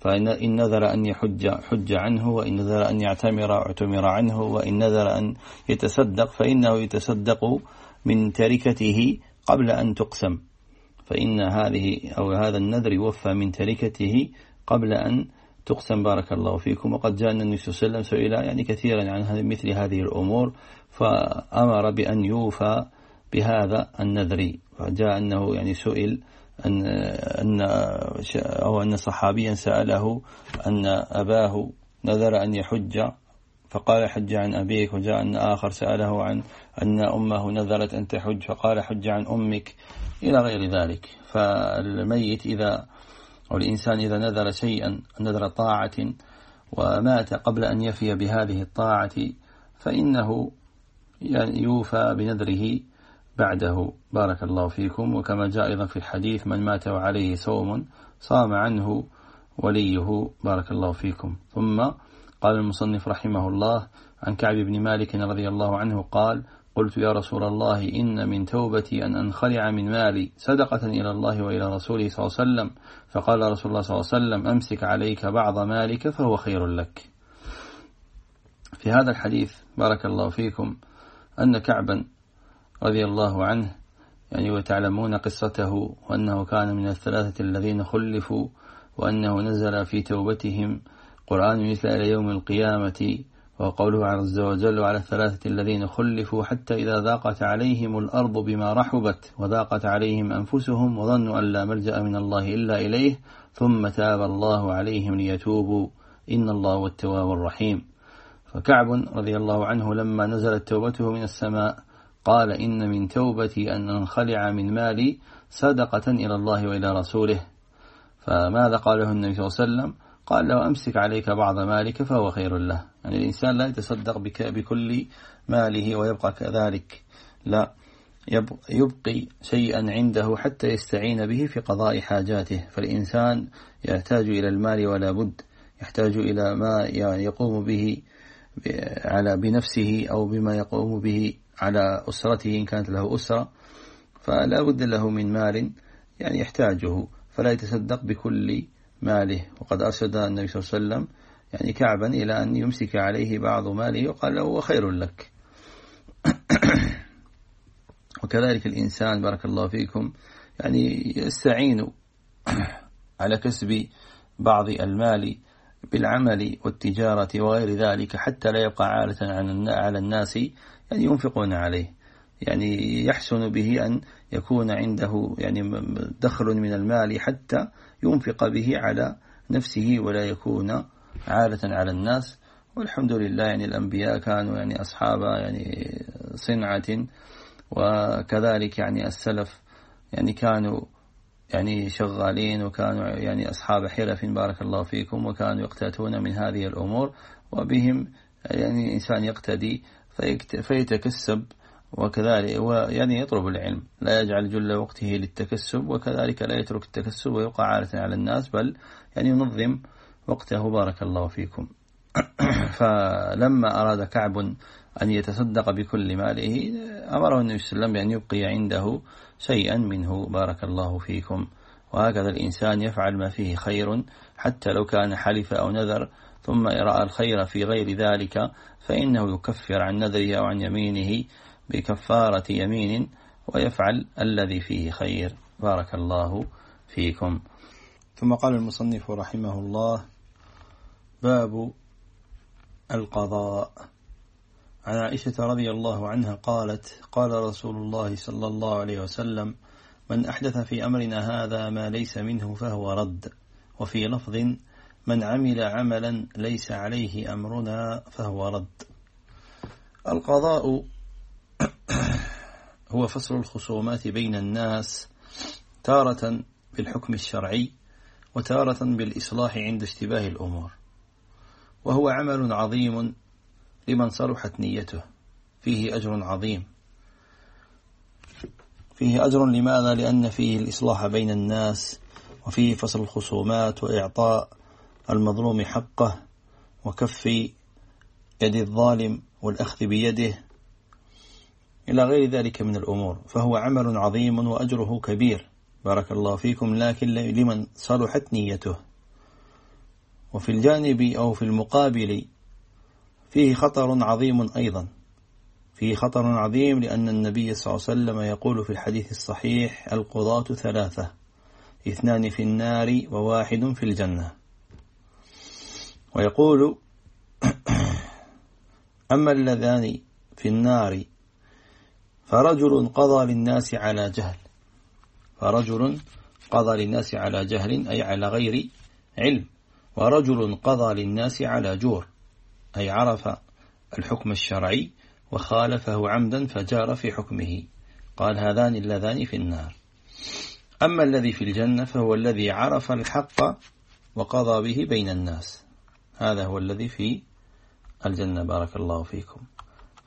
فإن نذر أن يحج حج عنه وإن نذر أن يعتمر اعتمر عنه وإن نذر أن يتصدق فإنه يتصدق من تركته قبل أن تقسم. فإن هذه أو هذا النذر يوفى من تركته قبل أن تقسم بارك الله فيكم. وقد جاء النبي صلى الله عليه وسلم سئل يعني كثيرا عن مثل هذه الأمور فأمر بأن يوفى بهذا النذر. فجاء أنه يعني سئل أن أن أو أن صحابيا سأله أن أباه نذر أن يحج. فقال حج عن أبيك. وجاء أن آخر سأله عن أن أمه نذرت أن تحج. فقال حج عن أمك إلى غير ذلك. فالميت إذا أو الإنسان إذا نذر شيئا نذر طاعة ومات قبل أن يفي بهذه الطاعة فإنه يعني يوفى بنذره بعده. بارك الله فيكم. وكما جاء أيضا في الحديث من مات وعليه صوم صام عنه وليه. بارك الله فيكم. ثم قال المصنف رحمه الله عن كعب بن مالك رضي الله عنه قال قلت يا رسول الله إن من توبتي أن أنخلع من مالي صدقة إلى الله وإلى رسوله صلى الله عليه وسلم. فقال رسول الله صلى الله عليه وسلم أمسك عليك بعض مالك فهو خير لك. في هذا الحديث بارك الله فيكم أن كعبا رضي الله عنه يعني وتعلمون قصته وأنه كان من الثلاثة الذين خلفوا وأنه نزل في توبتهم قرآن مثل إلى يوم القيامة وقوله عز وجل على الثلاثة الذين خلفوا حتى إذا ذاقت عليهم الأرض بما رحبت وذاقت عليهم أنفسهم وظنوا أن لا ملجأ من الله إلا إليه ثم تاب الله عليهم ليتوبوا. إن الله هو التواب الرحيم. فكعب رضي الله عنه لما نزلت توبته من السماء قال إن من توبتي أن أنخلع من مالي صدقة إلى الله وإلى رسوله. فماذا قاله النبي صلى الله عليه وسلم؟ قال لو أمسك عليك بعض مالك فهو خير له. يعني الإنسان لا يتصدق بك بكل ماله ويبقى كذلك. لا يبقي شيئا عنده حتى يستعين به في قضاء حاجاته. فالإنسان يحتاج إلى المال ولا بد. يحتاج إلى ما يقوم به على بنفسه أو بما يقوم به على أسرته. إن كانت له أسرة فلا بد له من مال يعني يحتاجه. فلا يتصدق بكل ماله. وقد أرشد النبي صلى الله عليه وسلم يعني كعبا إلى أن يمسك عليه بعض ماله وقال له هو خير لك. وكذلك الإنسان بارك الله فيكم يعني يستعين على كسب بعض المال بالعمل والتجارة وغير ذلك حتى لا يبقى عالة على الناس يعني ينفقون عليه. يعني يحسن به أن يكون عنده يعني دخل من المال حتى ينفق به على نفسه ولا يكون عالة على الناس. والحمد لله يعني الأنبياء كانوا يعني أصحاب يعني صنعة وكذلك يعني السلف يعني كانوا يعني شغالين وكانوا يعني أصحاب حرف بارك الله فيكم وكانوا يقتاتون من هذه الأمور وبهم يعني الإنسان يقتدي فيتكسب وكذلك يعني يطلب العلم. لا يجعل جل وقته للتكسب وكذلك لا يترك التكسب ويوقع عالة على الناس بل يعني ينظم وقته. بارك الله فيكم. فلما أراد كعب أن يتصدق بكل ماله أمره النبي صلى الله عليه وسلم بأن يبقي عنده شيئا منه. بارك الله فيكم. وهكذا الإنسان يفعل ما فيه خير حتى لو كان حلف أو نذر ثم رأى الخير في غير ذلك فإنه يكفر عن نذره أو عن يمينه. بكفارة يمين ويفعل الذي فيه خير. بارك الله فيكم. ثم قال المصنف رحمه الله باب القضاء. عن عائشة رضي الله عنها قالت قال رسول الله صلى الله عليه وسلم من أحدث في أمرنا هذا ما ليس منه فهو رد وفي لفظ من عمل عملا ليس عليه أمرنا فهو رد. القضاء هو فصل الخصومات بين الناس تارة بالحكم الشرعي وتارة بالإصلاح عند اشتباه الأمور. وهو عمل عظيم لمن صلحت نيته. فيه أجر عظيم. فيه أجر لماذا؟ لأن فيه الإصلاح بين الناس وفيه فصل الخصومات وإعطاء المظلوم حقه وكف يد الظالم والأخذ بيده إلى غير ذلك من الأمور فهو عمل عظيم وأجره كبير. بارك الله فيكم لكن لمن صلحت نيته. وفي الجانب أو في المقابل فيه خطر عظيم أيضا. فيه خطر عظيم لأن النبي صلى الله عليه وسلم يقول في الحديث الصحيح القضاة ثلاثة اثنان في النار وواحد في الجنة. ويقول أما اللذان في النار فرجل قضى للناس على جهل. فرجل قضى للناس على جهل أي على غير علم. ورجل قضى للناس على جور أي عرف الحكم الشرعي وخالفه عمدا فجار في حكمه. قال هذان اللذان في النار. أما الذي في الجنة فهو الذي عرف الحق وقضى به بين الناس. هذا هو الذي في الجنة. بارك الله فيكم.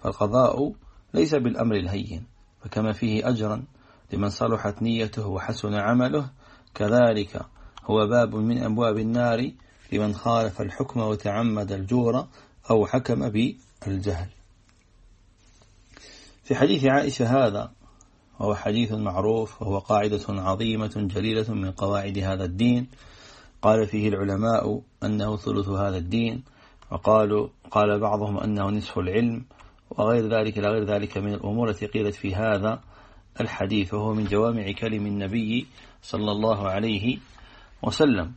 فالقضاء ليس بالأمر الهين فكما فيه أجرا لمن صلحت نيته وحسن عمله كذلك هو باب من أبواب النار لمن خالف الحكم وتعمد الجور أو حكم بالجهل. في حديث عائشة هذا وهو حديث معروف وهو قاعدة عظيمة جليلة من قواعد هذا الدين. قال فيه العلماء أنه ثلث هذا الدين وقالوا قال بعضهم أنه نصف العلم وغير ذلك إلى غير ذلك من الأمور التي قيلت في هذا الحديث وهو من جوامع كلم النبي صلى الله عليه وسلم.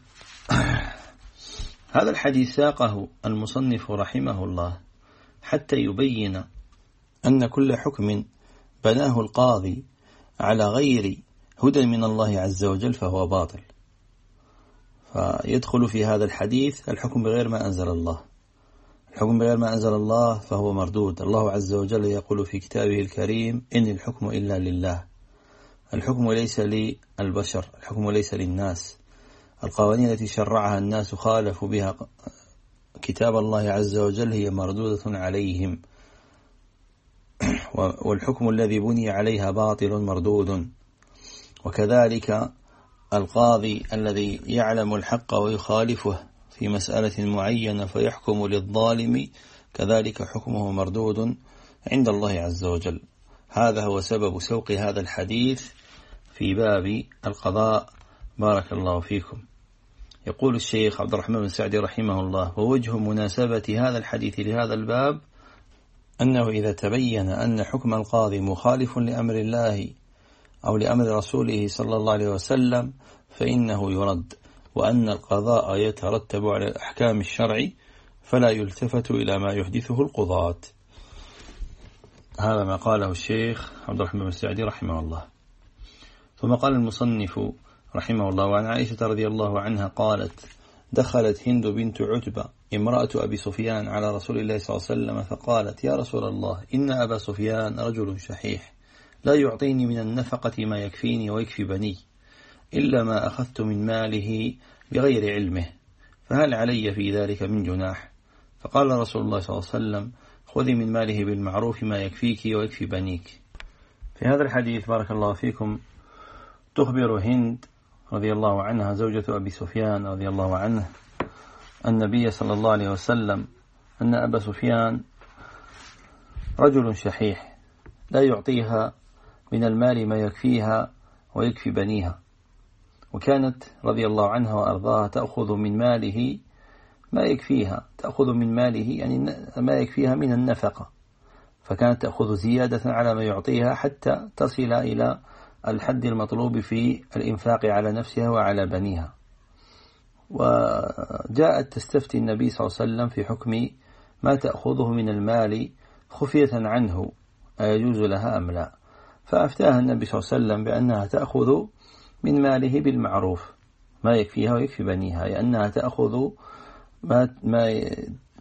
هذا الحديث ساقه المصنف رحمه الله حتى يبين أن كل حكم بناه القاضي على غير هدى من الله عز وجل فهو باطل. فيدخل في هذا الحديث الحكم بغير ما أنزل الله. الحكم بغير ما أنزل الله فهو مردود. الله عز وجل يقول في كتابه الكريم إن الحكم إلا لله. الحكم ليس للبشر الحكم ليس للناس. القوانين التي شرعها الناس خالفوا بها كتاب الله عز وجل هي مردودة عليهم. والحكم الذي بني عليها باطل مردود. وكذلك القاضي الذي يعلم الحق ويخالفه في مسألة معينة فيحكم للظالم كذلك حكمه مردود عند الله عز وجل. هذا هو سبب سوق هذا الحديث في باب القضاء. بارك الله فيكم. يقول الشيخ عبد الرحمن بن سعدي رحمه الله ووجه مناسبة هذا الحديث لهذا الباب أنه إذا تبين أن حكم القاضي مخالف لأمر الله أو لأمر رسوله صلى الله عليه وسلم فإنه يرد. وأن القضاء يترتب على الأحكام الشرع فلا يلتفت إلى ما يحدثه القضاة. هذا ما قاله الشيخ عبد الرحمن بن سعدي رحمه الله. ثم قال المصنف رحمه الله وعن عائشة رضي الله عنها قالت دخلت هند بنت عتبة امرأة أبي سفيان على رسول الله صلى الله عليه وسلم فقالت يا رسول الله إن أبا سفيان رجل شحيح لا يعطيني من النفقة ما يكفيني ويكفي بني. إلا ما أخذت من ماله بغير علمه فهل علي في ذلك من جناح؟ فقال رسول الله صلى الله عليه وسلم خذي من ماله بالمعروف ما يكفيك ويكفي بنيك. في هذا الحديث بارك الله فيكم تخبر هند رضي الله عنها زوجة أبي سفيان رضي الله عنه النبي صلى الله عليه وسلم أن أبا سفيان رجل شحيح لا يعطيها من المال ما يكفيها ويكفي بنيها. وكانت رضي الله عنها وأرضاها تأخذ من ماله ما يكفيها تأخذ من ماله يعني ما يكفيها من النفقة. فكانت تأخذ زيادة على ما يعطيها حتى تصل إلى الحد المطلوب في الإنفاق على نفسها وعلى بنيها. وجاءت تستفتي النبي صلى الله عليه وسلم في حكم ما تأخذه من المال خفية عنه أيجوز لها أم لا؟ فأفتاها النبي صلى الله عليه وسلم بأنها تأخذ من ماله بالمعروف. ما يكفيها ويكفي بنيها لأنها تأخذ ما, ما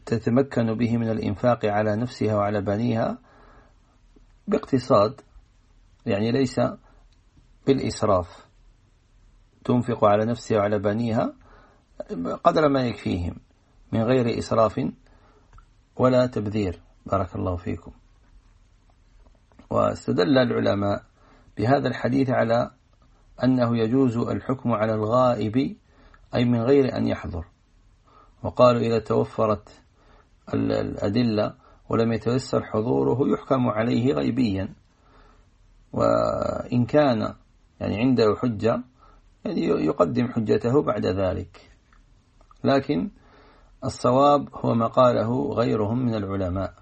تتمكن به من الإنفاق على نفسها وعلى بنيها باقتصاد يعني ليس بالإسراف. تنفق على نفسها وعلى بنيها قدر ما يكفيهم من غير إسراف ولا تبذير. بارك الله فيكم. واستدل العلماء بهذا الحديث على أنه يجوز الحكم على الغائب أي من غير أن يحضر. وقالوا إذا توفرت الأدلة ولم يتيسر حضوره يحكم عليه غيبيا. وإن كان يعني عنده حجة يعني يقدم حجته بعد ذلك. لكن الصواب هو ما قاله غيرهم من العلماء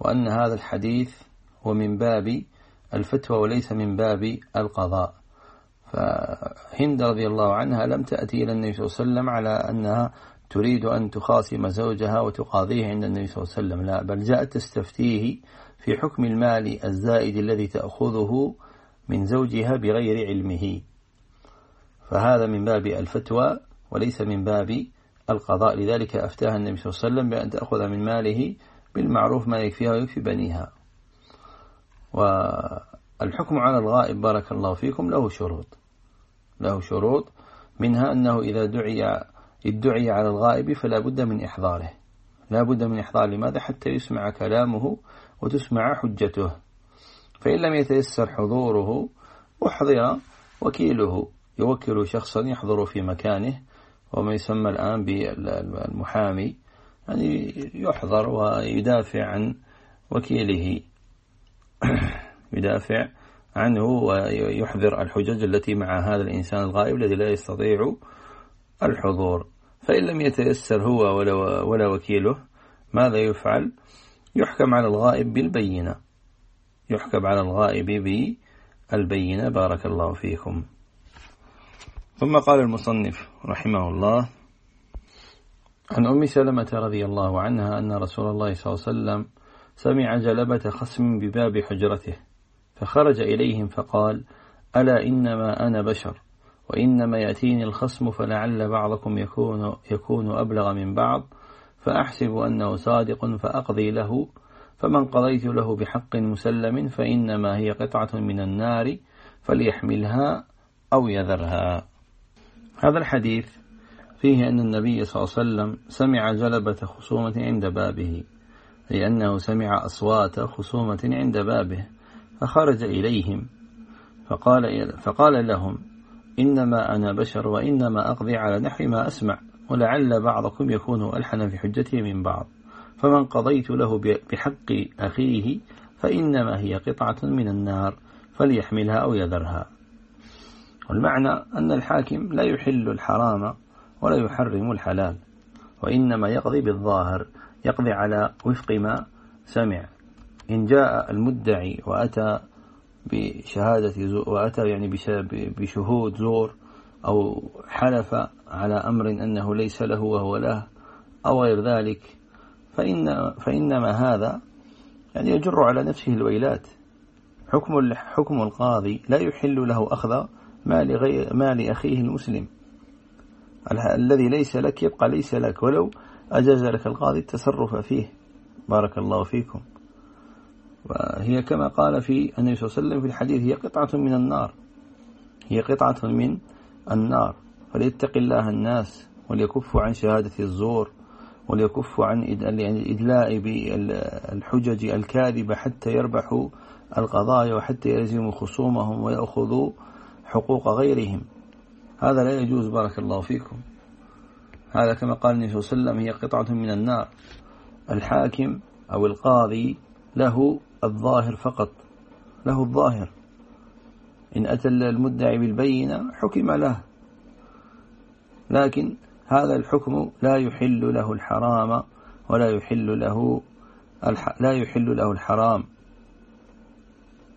وأن هذا الحديث هو من باب الفتوى وليس من باب القضاء. فهند رضي الله عنها لم تأتي إلى النبي صلى الله عليه وسلم على أنها تريد أن تخاصم زوجها وتقاضيه عند النبي صلى الله عليه وسلم لا بل جاءت تستفتيه في حكم المال الزائد الذي تأخذه من زوجها بغير علمه. فهذا من باب الفتوى وليس من باب القضاء لذلك أفتاها النبي صلى الله عليه وسلم بأن تأخذ من ماله بالمعروف ما يكفيها ويكفي بنيها. والحكم على الغائب بارك الله فيكم له شروط. له شروط منها أنه إذا دعي ادعي على الغائب فلا بد من إحضاره. لا بد من إحضار لماذا؟ حتى يسمع كلامه وتسمع حجته. فإن لم يتيسر حضوره أحضر وكيله. يوكل شخصا يحضر في مكانه وما يسمى الآن بالمحامي يعني يحضر ويدافع عن وكيله. يدافع عنه ويحضر الحجج التي مع هذا الإنسان الغائب الذي لا يستطيع الحضور. فإن لم يتيسر هو ولا, ولا وكيله ماذا يفعل؟ يحكم على الغائب بالبينة. يحكم على الغائب بالبينة. بارك الله فيكم. ثم قال المصنف رحمه الله عن أم سلمة رضي الله عنها أن رسول الله صلى الله عليه وسلم سمع جلبة خصم بباب حجرته. فخرج إليهم فقال ألا إنما أنا بشر وإنما يأتيني الخصم فلعل بعضكم يكون, يكون أبلغ من بعض فأحسب أنه صادق فأقضي له فمن قضيت له بحق مسلم فإنما هي قطعة من النار فليحملها أو يذرها. هذا الحديث فيه أن النبي صلى الله عليه وسلم سمع جلبة خصومة عند بابه لأنه سمع أصوات خصومة عند بابه. فخرج إليهم. فقال, فقال لهم إنما أنا بشر وإنما أقضي على نحو ما أسمع ولعل بعضكم يكون ألحن في حجته من بعض. فمن قضيت له بحق أخيه فإنما هي قطعة من النار فليحملها أو يذرها. والمعنى أن الحاكم لا يحل الحرام ولا يحرم الحلال وإنما يقضي بالظاهر يقضي على وفق ما سمع. إن جاء المدعي وأتى بشهادة وأتى يعني بشهود زور أو حلف على أمر أنه ليس له وهو له أو غير ذلك فإن فإنما هذا يعني يجر على نفسه الويلات. حكم حكم القاضي لا يحل له أخذ مال غير مال أخيه المسلم. الذي ليس لك يبقى ليس لك ولو أجاز لك القاضي التصرف فيه. بارك الله فيكم. وهي كما قال في النبي صلى الله عليه وسلم في الحديث هي قطعة من النار. هي قطعة من النار. فليتق الله الناس وليكفوا عن شهادة الزور وليكف عن الإدلاء بالحجج الكاذبة حتى يربحوا القضايا وحتى يلزموا خصومهم ويأخذوا حقوق غيرهم. هذا لا يجوز بارك الله فيكم. هذا كما قال النبي صلى الله عليه وسلم هي قطعة من النار. الحاكم أو القاضي له الظاهر فقط له الظاهر. إن أتى المدعي بالبينة حكم له. لكن هذا الحكم لا يحل له الحرام ولا يحل له لا يحل له الحرام.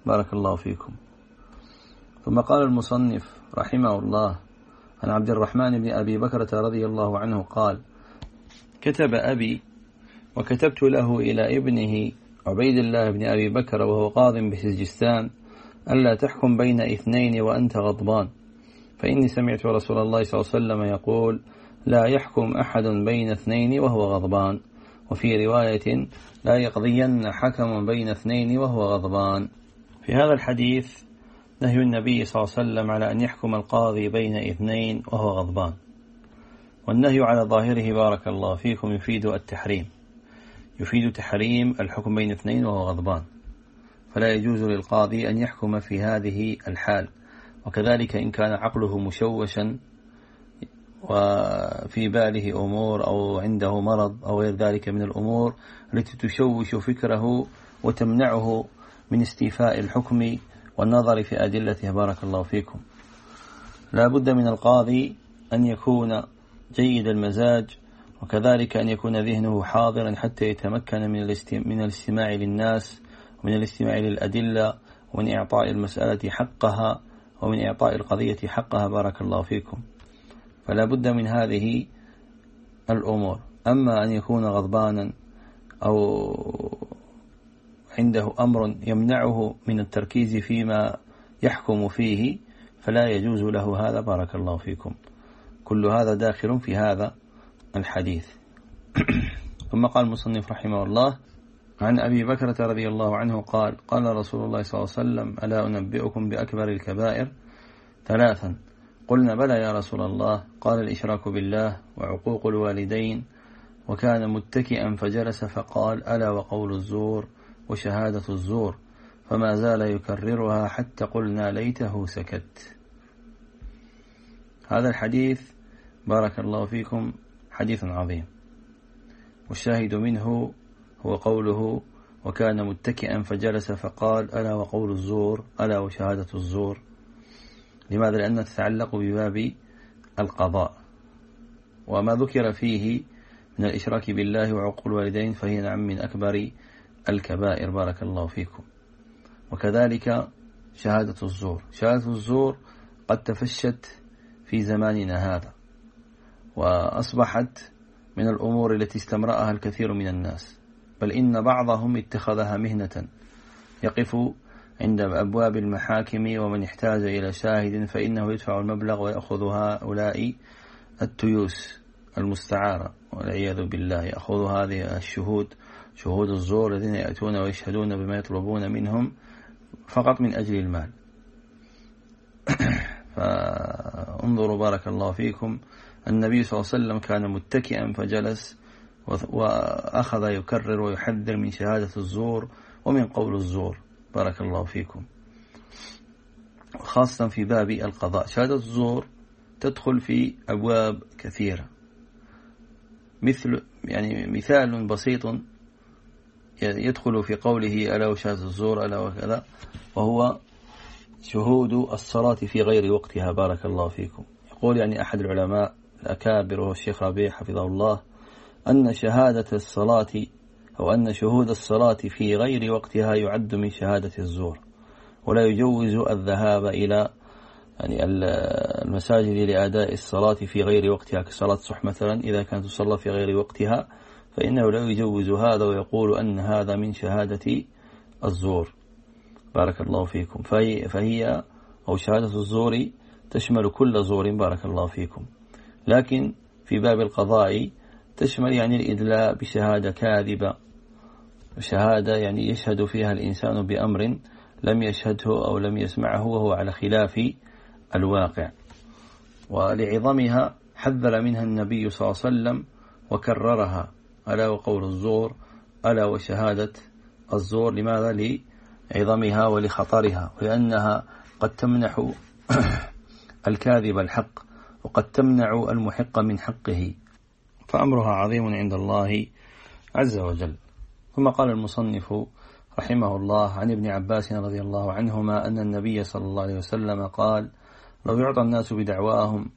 بارك الله فيكم. ثم قال المصنف رحمه الله عن عبد الرحمن بن أبي بكرة رضي الله عنه قال كتب أبي وكتبت له إلى ابنه عبيد الله بن أبي بكر وهو قاض بسجستان ألا تحكم بين إثنين وأنت غضبان. فإني سمعت رسول الله صلى الله عليه وسلم يقول لا يحكم أحد بين اثنين وهو غضبان. وفي رواية لا يقضين حكم بين اثنين وهو غضبان. في هذا الحديث نهي النبي صلى الله عليه وسلم على أن يحكم القاضي بين اثنين وهو غضبان. والنهي على ظاهره بارك الله فيكم يفيد التحريم. يفيد تحريم الحكم بين اثنين وهو غضبان. فلا يجوز للقاضي أن يحكم في هذه الحال. وكذلك إن كان عقله مشوشا وفي باله أمور أو عنده مرض أو غير ذلك من الأمور التي تشوش فكره وتمنعه من استيفاء الحكم والنظر في أدلته. بارك الله فيكم. لا بد من القاضي أن يكون جيد المزاج وكذلك أن يكون ذهنه حاضرا حتى يتمكن من من الاستماع للناس ومن الاستماع للأدلة ومن إعطاء المسألة حقها ومن إعطاء القضية حقها. بارك الله فيكم. فلا بد من هذه الأمور. أما أن يكون غضبانا أو عنده أمر يمنعه من التركيز فيما يحكم فيه فلا يجوز له هذا. بارك الله فيكم. كل هذا داخل في هذا. الحديث. ثم قال المصنف رحمه الله عن أبي بكرة رضي الله عنه قال قال رسول الله صلى الله عليه وسلم ألا أنبئكم بأكبر الكبائر؟ ثلاثا قلنا بلى يا رسول الله. قال الإشراك بالله وعقوق الوالدين. وكان متكئا فجلس فقال ألا وقول الزور وشهادة الزور. فما زال يكررها حتى قلنا ليته سكت. هذا الحديث بارك الله فيكم. حديث عظيم. والشاهد منه هو قوله وكان متكئا فجلس فقال ألا وقول الزور ألا وشهادة الزور؟ لماذا؟ لأنها تتعلق بباب القضاء. وما ذكر فيه من الإشراك بالله وعقول الوالدين فهي نعم من أكبر الكبائر. بارك الله فيكم. وكذلك شهادة الزور. شهادة الزور قد تفشت في زماننا هذا. وأصبحت من الأمور التي استمرأها الكثير من الناس. بل إن بعضهم اتخذها مهنة. يقف عند أبواب المحاكم ومن احتاج إلى شاهد فإنه يدفع المبلغ ويأخذ هؤلاء التيوس المستعارة والعياذ بالله يأخذ هذه الشهود شهود الزور الذين يأتون ويشهدون بما يطلبون منهم فقط من أجل المال. فانظروا بارك الله فيكم. النبي صلى الله عليه وسلم كان متكئا فجلس وأخذ يكرر ويحذر من شهادة الزور ومن قول الزور. بارك الله فيكم. خاصة في باب القضاء. شهادة الزور تدخل في أبواب كثيرة. مثل يعني مثال بسيط يدخل في قوله ألا وشهادة الزور ألا وكذا وهو شهود الصلاة في غير وقتها. بارك الله فيكم. يقول يعني أحد العلماء الأكابر وهو الشيخ ربيع حفظه الله أن شهادة الصلاة أو أن شهود الصلاة في غير وقتها يعد من شهادة الزور ولا يجوز الذهاب إلى يعني المساجد لأداء الصلاة في غير وقتها كصلاة صح مثلا إذا كانت تصلى في غير وقتها فإنه لا يجوز هذا ويقول أن هذا من شهادة الزور. بارك الله فيكم. فهي, فهي أو شهادة الزور تشمل كل زور. بارك الله فيكم. لكن في باب القضاء تشمل يعني الإدلاء بشهادة كاذبة. شهادة يعني يشهد فيها الإنسان بأمر لم يشهده أو لم يسمعه وهو على خلاف الواقع. ولعظمها حذر منها النبي صلى الله عليه وسلم وكررها. ألا وقول الزور ألا وشهادة الزور. لماذا؟ لعظمها ولخطرها ولأنها قد تمنح الكاذب الحق وقد تمنع المحق من حقه. فأمرها عظيم عند الله عز وجل. ثم قال المصنف رحمه الله عن ابن عباس رضي الله عنهما أن النبي صلى الله عليه وسلم قال لو يعطى الناس بدعواهم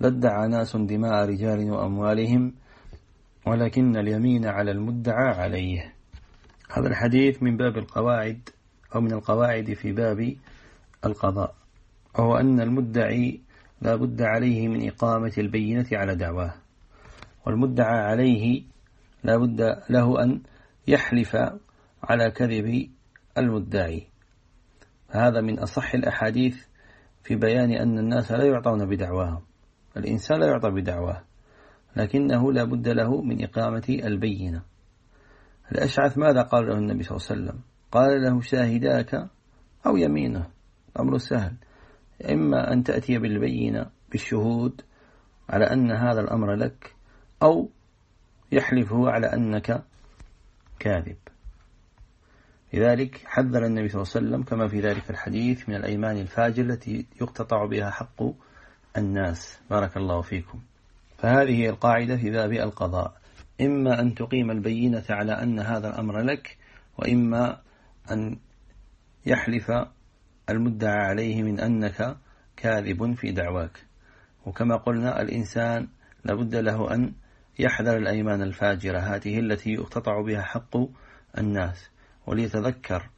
لادعى ناس دماء رجال وأموالهم ولكن اليمين على المدعى عليه. هذا الحديث من باب القواعد أو من القواعد في باب القضاء وهو أن المدعي لا بد عليه من إقامة البينة على دعواه. والمدعى عليه لا بد له أن يحلف على كذب المدعي. هذا من أصح الأحاديث في بيان أن الناس لا يعطون بدعواهم الإنسان لا يعطى بدعواه لكنه لا بد له من إقامة البينة. الأشعث ماذا قال له النبي صلى الله عليه وسلم؟ قال له شاهداك أو يمينه. أمر سهل. إما أن تأتي بالبينة بالشهود على أن هذا الأمر لك أو يحلف هو على أنك كاذب. لذلك حذر النبي صلى الله عليه وسلم كما في ذلك الحديث من الأيمان الفاجر التي يقتطع بها حق الناس. بارك الله فيكم. فهذه القاعدة في باب القضاء. إما أن تقيم البينة على أن هذا الأمر لك وإما أن يحلف المدعى عليه من أنك كاذب في دعواك. وكما قلنا الإنسان لابد له أن يحذر الأيمان الفاجرة هذه التي يقتطع بها حق الناس. وليتذكر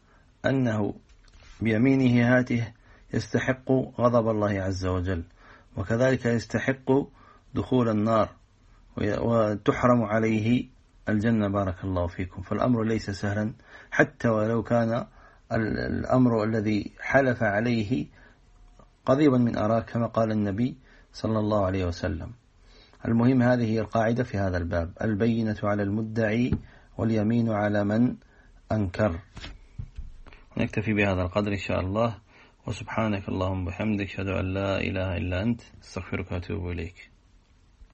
أنه بيمينه هاته يستحق غضب الله عز وجل وكذلك يستحق دخول النار وتحرم عليه الجنة. بارك الله فيكم. فالأمر ليس سهلا حتى ولو كان الأمر الذي حلف عليه قضيبا من أراك كما قال النبي صلى الله عليه وسلم. المهم هذه هي القاعدة في هذا الباب. البينة على المدعي واليمين على من أنكر. نكتفي بهذا القدر إن شاء الله. وسبحانك اللهم وبحمدك أشهد أن لا إله إلا أنت أستغفرك وأتوب إليك.